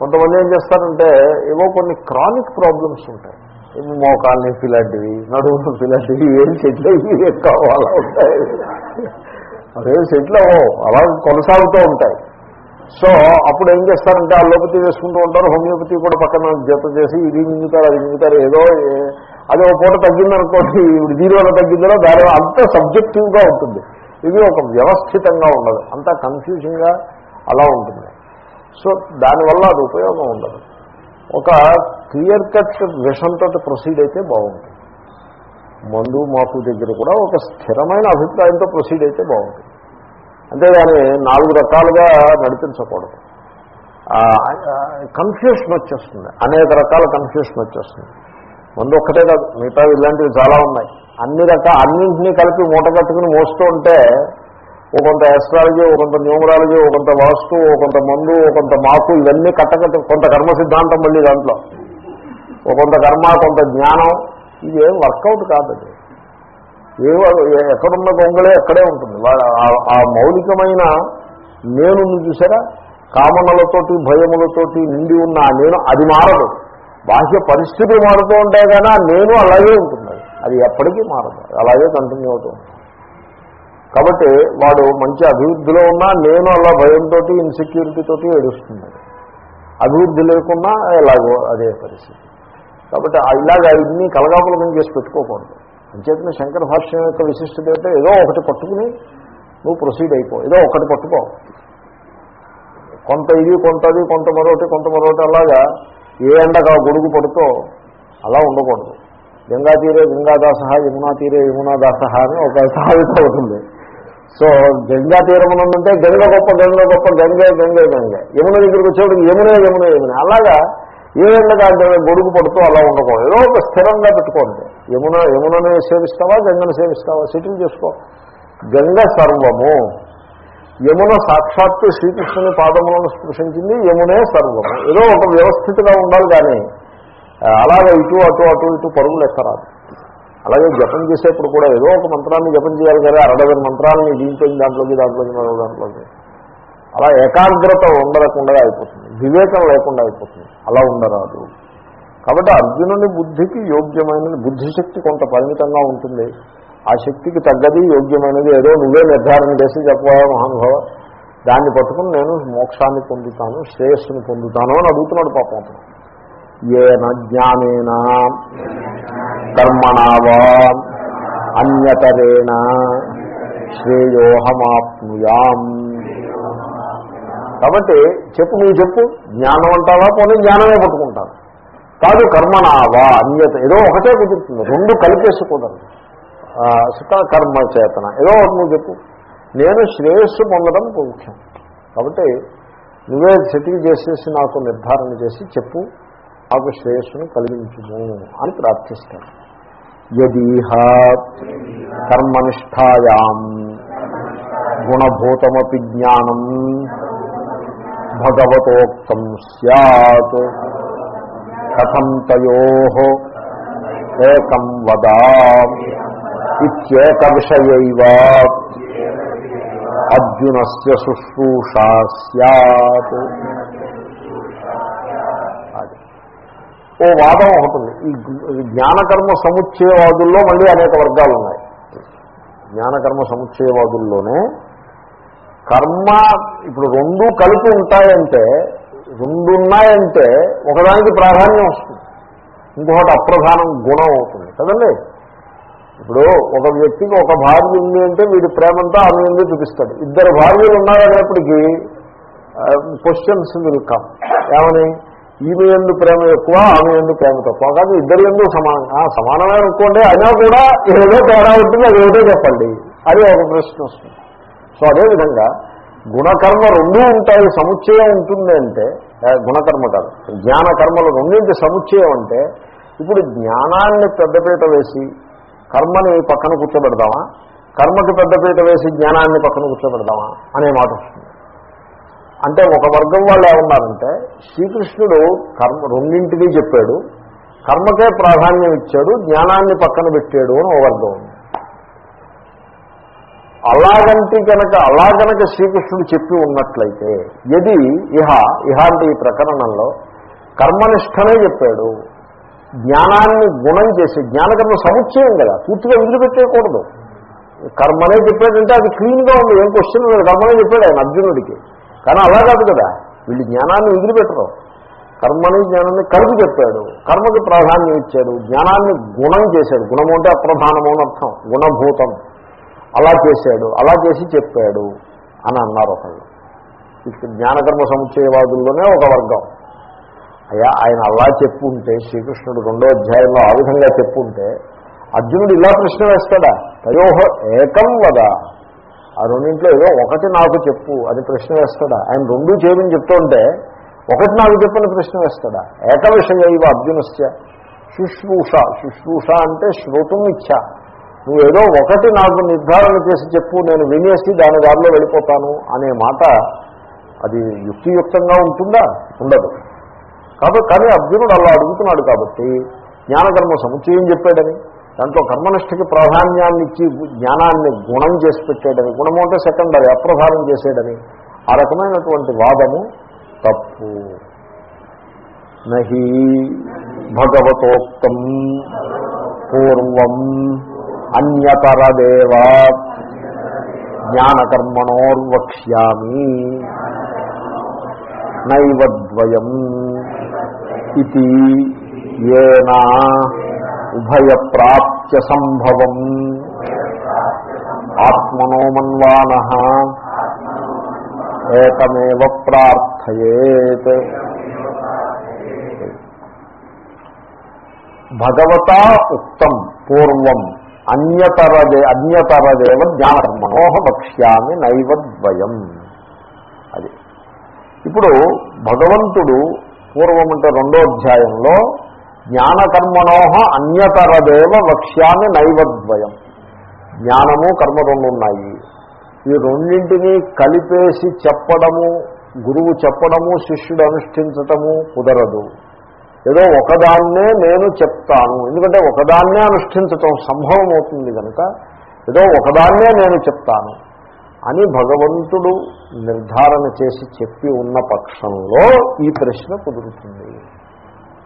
కొంతమంది ఏం చేస్తారంటే ఏవో కొన్ని క్రానిక్ ప్రాబ్లమ్స్ ఉంటాయి. ఏమో మోకాలు నొప్పి ఇలాంటివి నడుము నొప్పి ఇలాంటివి ఏం సెటిల్ అయ్యి కావాలా ఉంటాయి. అదేం సెటిల్ అవ్వవు అలా కొనసాగుతూ ఉంటాయి. సో అప్పుడు ఏం చేస్తారంటే అల్లోపతి వేసుకుంటూ ఉంటారు హోమియోపతి కూడా పక్కన జత చేసి ఇది మింగుతారు అది మింగుతారు ఏదో అది ఒక పూట తగ్గిందనుకోండి ఇప్పుడు దీనివల్ల తగ్గిందో దాని అంత సబ్జెక్టివ్గా ఉంటుంది. ఇది ఒక వ్యవస్థితంగా ఉండదు. అంతా కన్ఫ్యూజింగ్గా అలా ఉంటుంది. సో దానివల్ల అది ఉపయోగం ఉండదు. ఒక క్లియర్ కట్ విషంతో ప్రొసీడ్ అయితే బాగుంటుంది. మందు మాకు దగ్గర కూడా ఒక స్థిరమైన అభిప్రాయంతో ప్రొసీడ్ అయితే బాగుంటుంది. అంతేగాని నాలుగు రకాలుగా నడిపించకూడదు. కన్ఫ్యూషన్ వచ్చేస్తుంది. అనేక రకాల కన్ఫ్యూషన్ వచ్చేస్తుంది. మందు ఒక్కటే కాదు మిగతా ఇలాంటివి చాలా ఉన్నాయి. అన్ని రకాల అన్నింటినీ కలిపి మూట కట్టుకుని మోస్తూ ఉంటే ఓ కొంత ఎస్ట్రాలజీ ఓ కొంత న్యూమరాలజీ ఓ కొంత వాస్తు ఓ కొంత మందు ఓ కొంత మాకు ఇవన్నీ కట్టకట్ట కొంత కర్మ సిద్ధాంతం మళ్ళీ దాంట్లో. ఓ కొంత కర్మ కొంత జ్ఞానం ఇది వర్కౌట్ కాదు ఏ ఏవో ఎక్కడున్న దొంగలే అక్కడే ఉంటుంది. ఆ- మౌలికమైన నేను చూసారా? కామనలతోటి భయములతోటి నిండి ఉన్న నేను అది మారదు. బాహ్య పరిస్థితులు మారుతూ ఉంటాయి కానీ నేను అలాగే ఉంటుంది అది. అది ఎప్పటికీ మారదు. అలాగే కంటిన్యూ అవుతుంది కాబట్టి వాడు మంచి అభివృద్ధిలో ఉన్నా నేను అలా భయంతో ఇన్సెక్యూరిటీతో ఏడుస్తున్నాడు. ఏడుస్తుంది అభివృద్ధి లేకున్నా ఎలాగో అదే పరిస్థితి. కాబట్టి ఇలాగ ఇన్ని కలగాపులకం చేసి పెట్టుకోకూడదు. అంచేతనే శంకర భాష్యం యొక్క విశిష్టత ఏంటంటే ఏదో ఒకటి పట్టుకుని నువ్వు ప్రొసీడ్ అయిపో. ఏదో ఒకటి పట్టుకో. కొంత ఇది కొంతది కొంత మరొకటి కొంత మరొకటి అలాగా ఏ ఎండగా గొడుగు పడుతో అలా ఉండకూడదు. గంగా తీరే గంగాదాస యమునా తీరే యమునాదాస అని ఒక సామెత అవుతుంది. సో గంగా తీరం ఉందంటే గంగ గొప్ప గంగ గొప్ప గంగే గంగే గంగే. యమున దగ్గరికి వచ్చేవాడికి యమునే యమునే యమునే. అలాగా ఏ ఎండగా అంటే గొడుగు పడుతూ అలా ఉండకూడదు. ఏదో ఒక స్థిరంగా పెట్టుకోండి. యమున యముననే సేవిస్తావా గంగను సేవిస్తావా? సెటిల్ చేసుకో. గంగ సర్వము. యమున సాక్షాత్తు శ్రీకృష్ణుని పాదములను స్పృశించింది యమునే సర్వము. ఏదో ఒక వ్యవస్థితిగా ఉండాలి కానీ అలాగే ఇటు అటు అటు ఇటు పరుగులు ఎక్కరాదు. అలాగే జపం చేసేప్పుడు కూడా ఏదో ఒక మంత్రాన్ని జపం చేయాలి కదా అరడదని మంత్రాలని దీంట్లో దాంట్లోకి దాంట్లోకి మరో దాంట్లోకి. అలా ఏకాగ్రత ఉండకుండా అయిపోతుంది. వివేకం లేకుండా అయిపోతుంది. అలా ఉండరాదు. కాబట్టి అర్జునుని బుద్ధికి యోగ్యమైనది బుద్ధిశక్తి కొంత పరిమితంగా ఉంటుంది. ఆ శక్తికి తగ్గది యోగ్యమైనది ఏదో నువ్వే నిర్ధారణ చేసి చెప్పవా మహానుభావ? దాన్ని పట్టుకుని నేను మోక్షాన్ని పొందుతాను శ్రేయస్సును పొందుతాను అని అడుగుతున్నాడు పాపం అతను. ఏన జ్ఞానేన కర్మణావా అన్యతరేణ శ్రేయోహమాప్నుయాం. కాబట్టి చెప్పు నువ్వు చెప్పు. జ్ఞానం అంటావా? పోనీ జ్ఞానమే పట్టుకుంటాను. కాదు కర్మణావా అన్యత ఏదో ఒకటే కుదురుతుంది. రెండు కలిపేసుకోదండి. సుఖ కర్మ చేతన. ఏదో ఒకటి నువ్వు చెప్పు. నేను శ్రేయస్సు పొందడం ముఖ్యం. కాబట్టి నువ్వే సెటిల్ చేసేసి నాకు నిర్ధారణ చేసి చెప్పు. నాకు శ్రేయస్సును కలిగించుము అని ప్రార్థిస్తాను యదీహ కర్మనిష్టాయాం గుణభూతమపి జ్ఞానం భగవతోక్తం సత్ కథం తయో ఏకం వదా ఇేక విషయైవ అర్జునస్ శుశ్రూషా సత్ ఓ వాదం ఒకటి ఈ జ్ఞానకర్మ సముచ్చయవాదుల్లో మళ్ళీ అనేక వర్గాలు ఉన్నాయి. జ్ఞానకర్మ సముచ్చయవాదుల్లోనే కర్మ ఇప్పుడు రెండు కలిపి ఉంటాయంటే రెండు ఉన్నాయంటే ఒకదానికి ప్రాధాన్యం వస్తుంది. ఇంకొకటి అప్రధానం గుణం అవుతుంది. కదండి? ఇప్పుడు ఒక వ్యక్తికి ఒక భార్య ఉంది అంటే వీడి ప్రేమంతా ఆమె ఉంది చూపిస్తాడు? ఇద్దరు భార్యలు ఉన్నారనేప్పటికీ క్వశ్చన్స్ విల్ కమ్ ఏమని? ఈమె ఎందు ప్రేమ ఎక్కువ ఆమె ఎందు ప్రేమ తక్కువ. కాదు ఇద్దరు ఎందు సమానం ఆ, సమానమే అనుకోండి అయినా కూడా ఏదో తేడా ఉంటుంది అది ఏదో చెప్పండి. అది ఒక ప్రశ్న వస్తుంది. సో అదేవిధంగా గుణకర్మ రెండూ ఉంటాయి సముచ్చయం ఉంటుంది అంటే గుణకర్మ కాదు జ్ఞానకర్మలు రెండింటి సముచ్చయం అంటే ఇప్పుడు జ్ఞానాన్ని పెద్దపీట వేసి కర్మని పక్కన కూర్చోబెడదామా? కర్మకి పెద్దపీట వేసి జ్ఞానాన్ని పక్కన కూర్చోబెడదామా? అనే మాట వస్తుంది. అంటే ఒక వర్గం వాళ్ళు ఏమన్నారంటే శ్రీకృష్ణుడు కర్మ రెండింటినీ చెప్పాడు. కర్మకే ప్రాధాన్యం ఇచ్చాడు జ్ఞానాన్ని పక్కన పెట్టాడు అని ఒక వర్గం ఉంది. అలాగంటే కనుక అలా కనుక శ్రీకృష్ణుడు చెప్పి ఉన్నట్లయితే ఇది ఇహ ఇహ అంటే ఈ ప్రకరణంలో కర్మనిష్టనే చెప్పాడు. జ్ఞానాన్ని గుణం చేసి జ్ఞానకర్మ సముచ్చయం కదా పూర్తిగా వదిలిపెట్టేయకూడదు. కర్మనే చెప్పాడంటే అది క్లీన్గా ఉంది ఏం క్వశ్చన్ లేదు. కర్మనే చెప్పాడు ఆయన అర్జునుడికి. కానీ అలా కాదు కదా. వీళ్ళు జ్ఞానాన్ని వదిలిపెట్టరు. కర్మని జ్ఞానాన్ని కలిపి చెప్పాడు. కర్మకి ప్రాధాన్యం ఇచ్చాడు. జ్ఞానాన్ని గుణం చేశాడు. గుణము అంటే అప్రధానము అని అర్థం. గుణభూతం. అలా చేశాడు. అలా చేసి చెప్పాడు అని అన్నారు ఒకళ్ళు. జ్ఞానకర్మ సముచ్చయవాదుల్లోనే ఒక వర్గం. అయ్యా ఆయన అలా చెప్పుంటే శ్రీకృష్ణుడు రెండో అధ్యాయంలో ఆ విధంగా చెప్పుంటే అర్జునుడు ఇలా ప్రశ్న వేస్తాడా? తయోహ ఏకం వదా. ఆ రెండింట్లో ఏదో ఒకటి నాకు చెప్పు అని ప్రశ్న వేస్తాడా? ఆయన రెండూ చేయమని చెప్తుంటే ఒకటి నాకు చెప్పిన ప్రశ్న వేస్తాడా? ఏక విషయ ఇవ అర్జునస్య శుశ్రూష. శుశ్రూష అంటే శ్రోతం ఇచ్చా. నువ్వేదో ఒకటి నాకు నిర్ధారణ చేసి చెప్పు నేను వినేసి దాని దారిలో వెళ్ళిపోతాను అనే మాట అది యుక్తియుక్తంగా ఉంటుందా? ఉండదు. కాబట్టి కానీ అర్జునుడు అలా అడుగుతున్నాడు కాబట్టి జ్ఞానకర్మ సముచ్చయం చెప్పాడని. దాంట్లో కర్మనిష్టకి ప్రాధాన్యాన్ని ఇచ్చి జ్ఞానాన్ని గుణం చేసి పెట్టేయడని గుణము అంటే సెకండరీ అప్రధానం చేసేయడని ఆ రకమైనటువంటి వాదము తప్పు. నహి భగవతోక్తం పూర్వం అన్యతరదేవా జ్ఞానకర్మణోర్వక్ష్యామి నైవద్వయం ఇది ఏనా ఉభయప్రాప్త్య సంభవం ఆత్మనోమన్వాన. ఏకమేవ ప్రార్థయేత్. భగవతా ఉక్తం పూర్వం అన్యతరదే అన్యతరదేవ జ్ఞానకర్మణో వక్ష్యామి నైవద్వయం అది. ఇప్పుడు భగవంతుడు పూర్వం అంటే రెండో అధ్యాయంలో జ్ఞానకర్మణోహ అన్యతరదేవ వక్ష్యాన్ని నైవద్వయం. జ్ఞానము కర్మ రెండు ఉన్నాయి. ఈ రెండింటినీ కలిపేసి చెప్పడము గురువు చెప్పడము శిష్యుడు అనుష్ఠించటము కుదరదు. ఏదో ఒకదాన్నే నేను చెప్తాను. ఎందుకంటే ఒకదాన్నే అనుష్ఠించటం సంభవం అవుతుంది కనుక ఏదో ఒకదాన్నే నేను చెప్తాను అని భగవంతుడు నిర్ధారణ చేసి చెప్పి ఉన్న పక్షంలో ఈ ప్రశ్న కుదురుతుంది.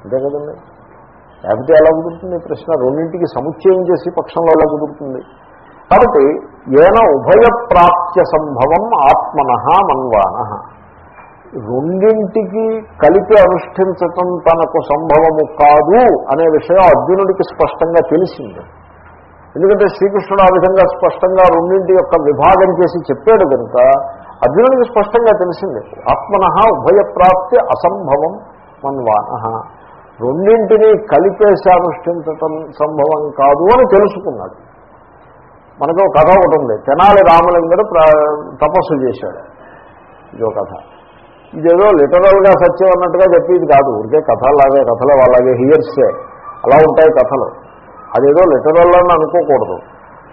అంతే కదండి? లేకపోతే ఎలా కుదురుతుంది ప్రశ్న? రెండింటికి సముచ్చయం చేసి పక్షంలో ఎలా కుదురుతుంది? కాబట్టి ఏన ఉభయప్రాప్త్య సంభవం ఆత్మన మన్వాన. రెండింటికి కలిపి అనుష్ఠించటం తనకు సంభవము కాదు అనే విషయం అర్జునుడికి స్పష్టంగా తెలిసింది. ఎందుకంటే శ్రీకృష్ణుడు ఆ విధంగా స్పష్టంగా రెండింటి యొక్క విభాగం చేసి చెప్పాడు కనుక అర్జునుడికి స్పష్టంగా తెలిసింది. ఆత్మన ఉభయప్రాప్తి అసంభవం మన్వాన. రెండింటినీ కలిపేసి అనుష్ఠించటం సంభవం కాదు అని తెలుసుకున్నాడు. మనకు ఒక కథ ఒకటి ఉంది. తెనాలి రామలింగుడు తపస్సు చేశాడు. ఇదో కథ. ఇదేదో లిటరల్గా సత్యం అన్నట్టుగా చెప్పేది కాదు. ఊరికే కథలాగే కథలు అలాగే హియర్సే. అలా ఉంటాయి కథలు. అదేదో లిటరల్ అని అనుకోకూడదు.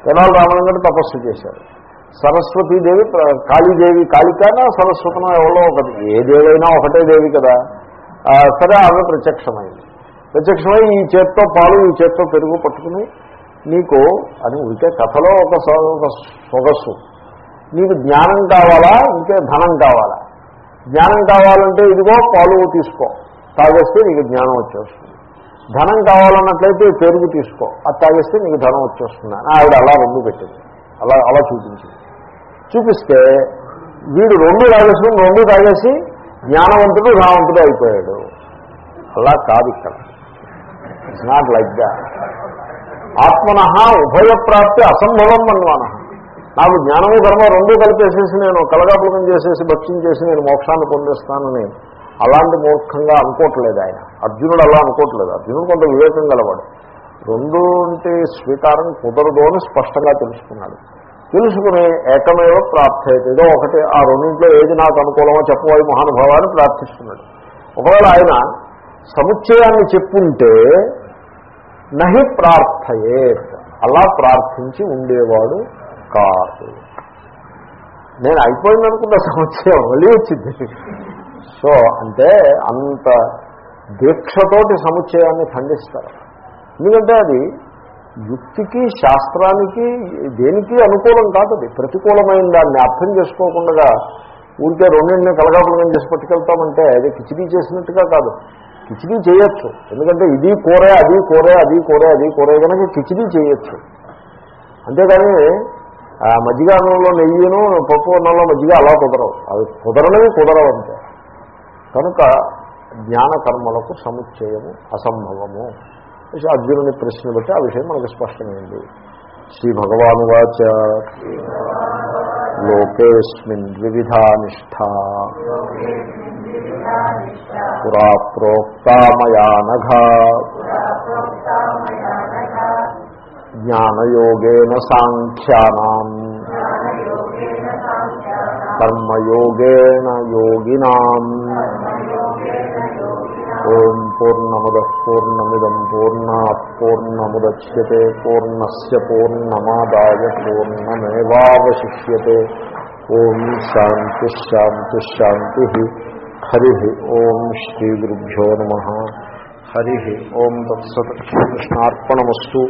తెనాలి రామలింగుడు తపస్సు చేశాడు. సరస్వతీదేవి కాళీదేవి కాళికానా సరస్వతనో ఎవరో ఒకటి. ఏ దేవైనా ఒకటే దేవి కదా. సరే ఆమె ప్రత్యక్షమైంది. ప్రత్యక్షమై ఈ చేత్తో పాలు ఈ చేత్తో పెరుగు పట్టుకుని నీకు అని ఉంటే కథలో ఒక ఒక సొగస్సు నీకు జ్ఞానం కావాలా? ఇంకే ధనం కావాలా? జ్ఞానం కావాలంటే ఇదిగో పాలు తీసుకో. తాగేస్తే నీకు జ్ఞానం వచ్చేస్తుంది. ధనం కావాలన్నట్లయితే పెరుగు తీసుకో. అది తాగేస్తే నీకు ధనం వచ్చేస్తుంది అని ఆవిడ అలా రెండు పెట్టింది. అలా అలా చూపించింది. చూపిస్తే వీడు రెండు తాగేసుకుని రెండు తాగేసి జ్ఞానవంతుడు రావంతుడు అయిపోయాడు. అలా కాదు ఇక్కడ. ఇట్స్ నాట్ లైక్ దా ఆత్మన ఉభయప్రాప్తి అసంభవం అన్వాన నాకు జ్ఞానము కర్మ రెండూ కలిపేసేసి నేను కలగాపులకం చేసేసి భక్ష్యం చేసి నేను మోక్షాన్ని పొందేస్తానని అలాంటి మూర్ఖంగా అనుకోవట్లేదు ఆయన. అర్జునుడు అలా అనుకోవట్లేదు. అర్జునుడు కొంత వివేకం గలవాడు. రెండు స్వీకారం కుదరదు అని స్పష్టంగా తెలుసుకున్నాడు. తెలుసుకుని ఏకమేవ ప్రార్థయత ఏదో ఒకటి ఆ రెండింట్లో ఏది నాకు అనుకూలమో చెప్పబోయే మహానుభావాన్ని ప్రార్థిస్తున్నాడు. ఒకవేళ ఆయన సముచ్చయాన్ని చెప్పుంటే నహి ప్రార్థయే అలా ప్రార్థించి ఉండేవాడు కాదు. నేను అయిపోయింది అనుకున్న సముచ్చయం మళ్ళీ వచ్చింది. సో అంటే అంత దీక్షతోటి సముచ్చయాన్ని ఖండిస్తారు. ఎందుకంటే అది యుక్తికి శాస్త్రానికి దేనికి అనుకూలం కాదు అది. ప్రతికూలమైన దాన్ని అర్థం చేసుకోకుండా ఊరికే రెండింటిని కలగాపులగం చేసి పట్టుకెళ్తామంటే అది కిచిడీ చేసినట్టుగా కాదు. కిచిడీ చేయొచ్చు. ఎందుకంటే ఇది కూరే అది కూరే అది కూరే అది కూరే కనుక కిచిడీ చేయొచ్చు. అంతేగాని మజ్జిగ అన్నంలో నెయ్యిను పప్పు అన్నంలో మజ్జిగ అలా కుదరవు. అవి కుదరనవి కుదరవు అంతే. కనుక జ్ఞానకర్మలకు సముచ్చయము అసంభవము. అర్జునుని ప్రశ్న బట్టి ఆ విషయం మనకు స్పష్టమైంది. శ్రీ భగవాను వాచ. లోకేస్మిన్ ద్విధా నిష్ఠ. పురా ప్రోక్తామయానఘ జ్ఞానయోగేన సాంఖ్యానాం. కర్మయోగేన యోగినాం. ఓం పూర్ణముద పూర్ణమిదం పూర్ణాత్ పూర్ణముద్యతే పూర్ణస్ పూర్ణమాదాయ పూర్ణమేవాశిష్యే ఓం శాంతి శాంతి శాంతి హరి ఓం శ్రీ గురుభ్యో నమ హరి ఓం తత్సత్ కృష్ణార్పణమస్తు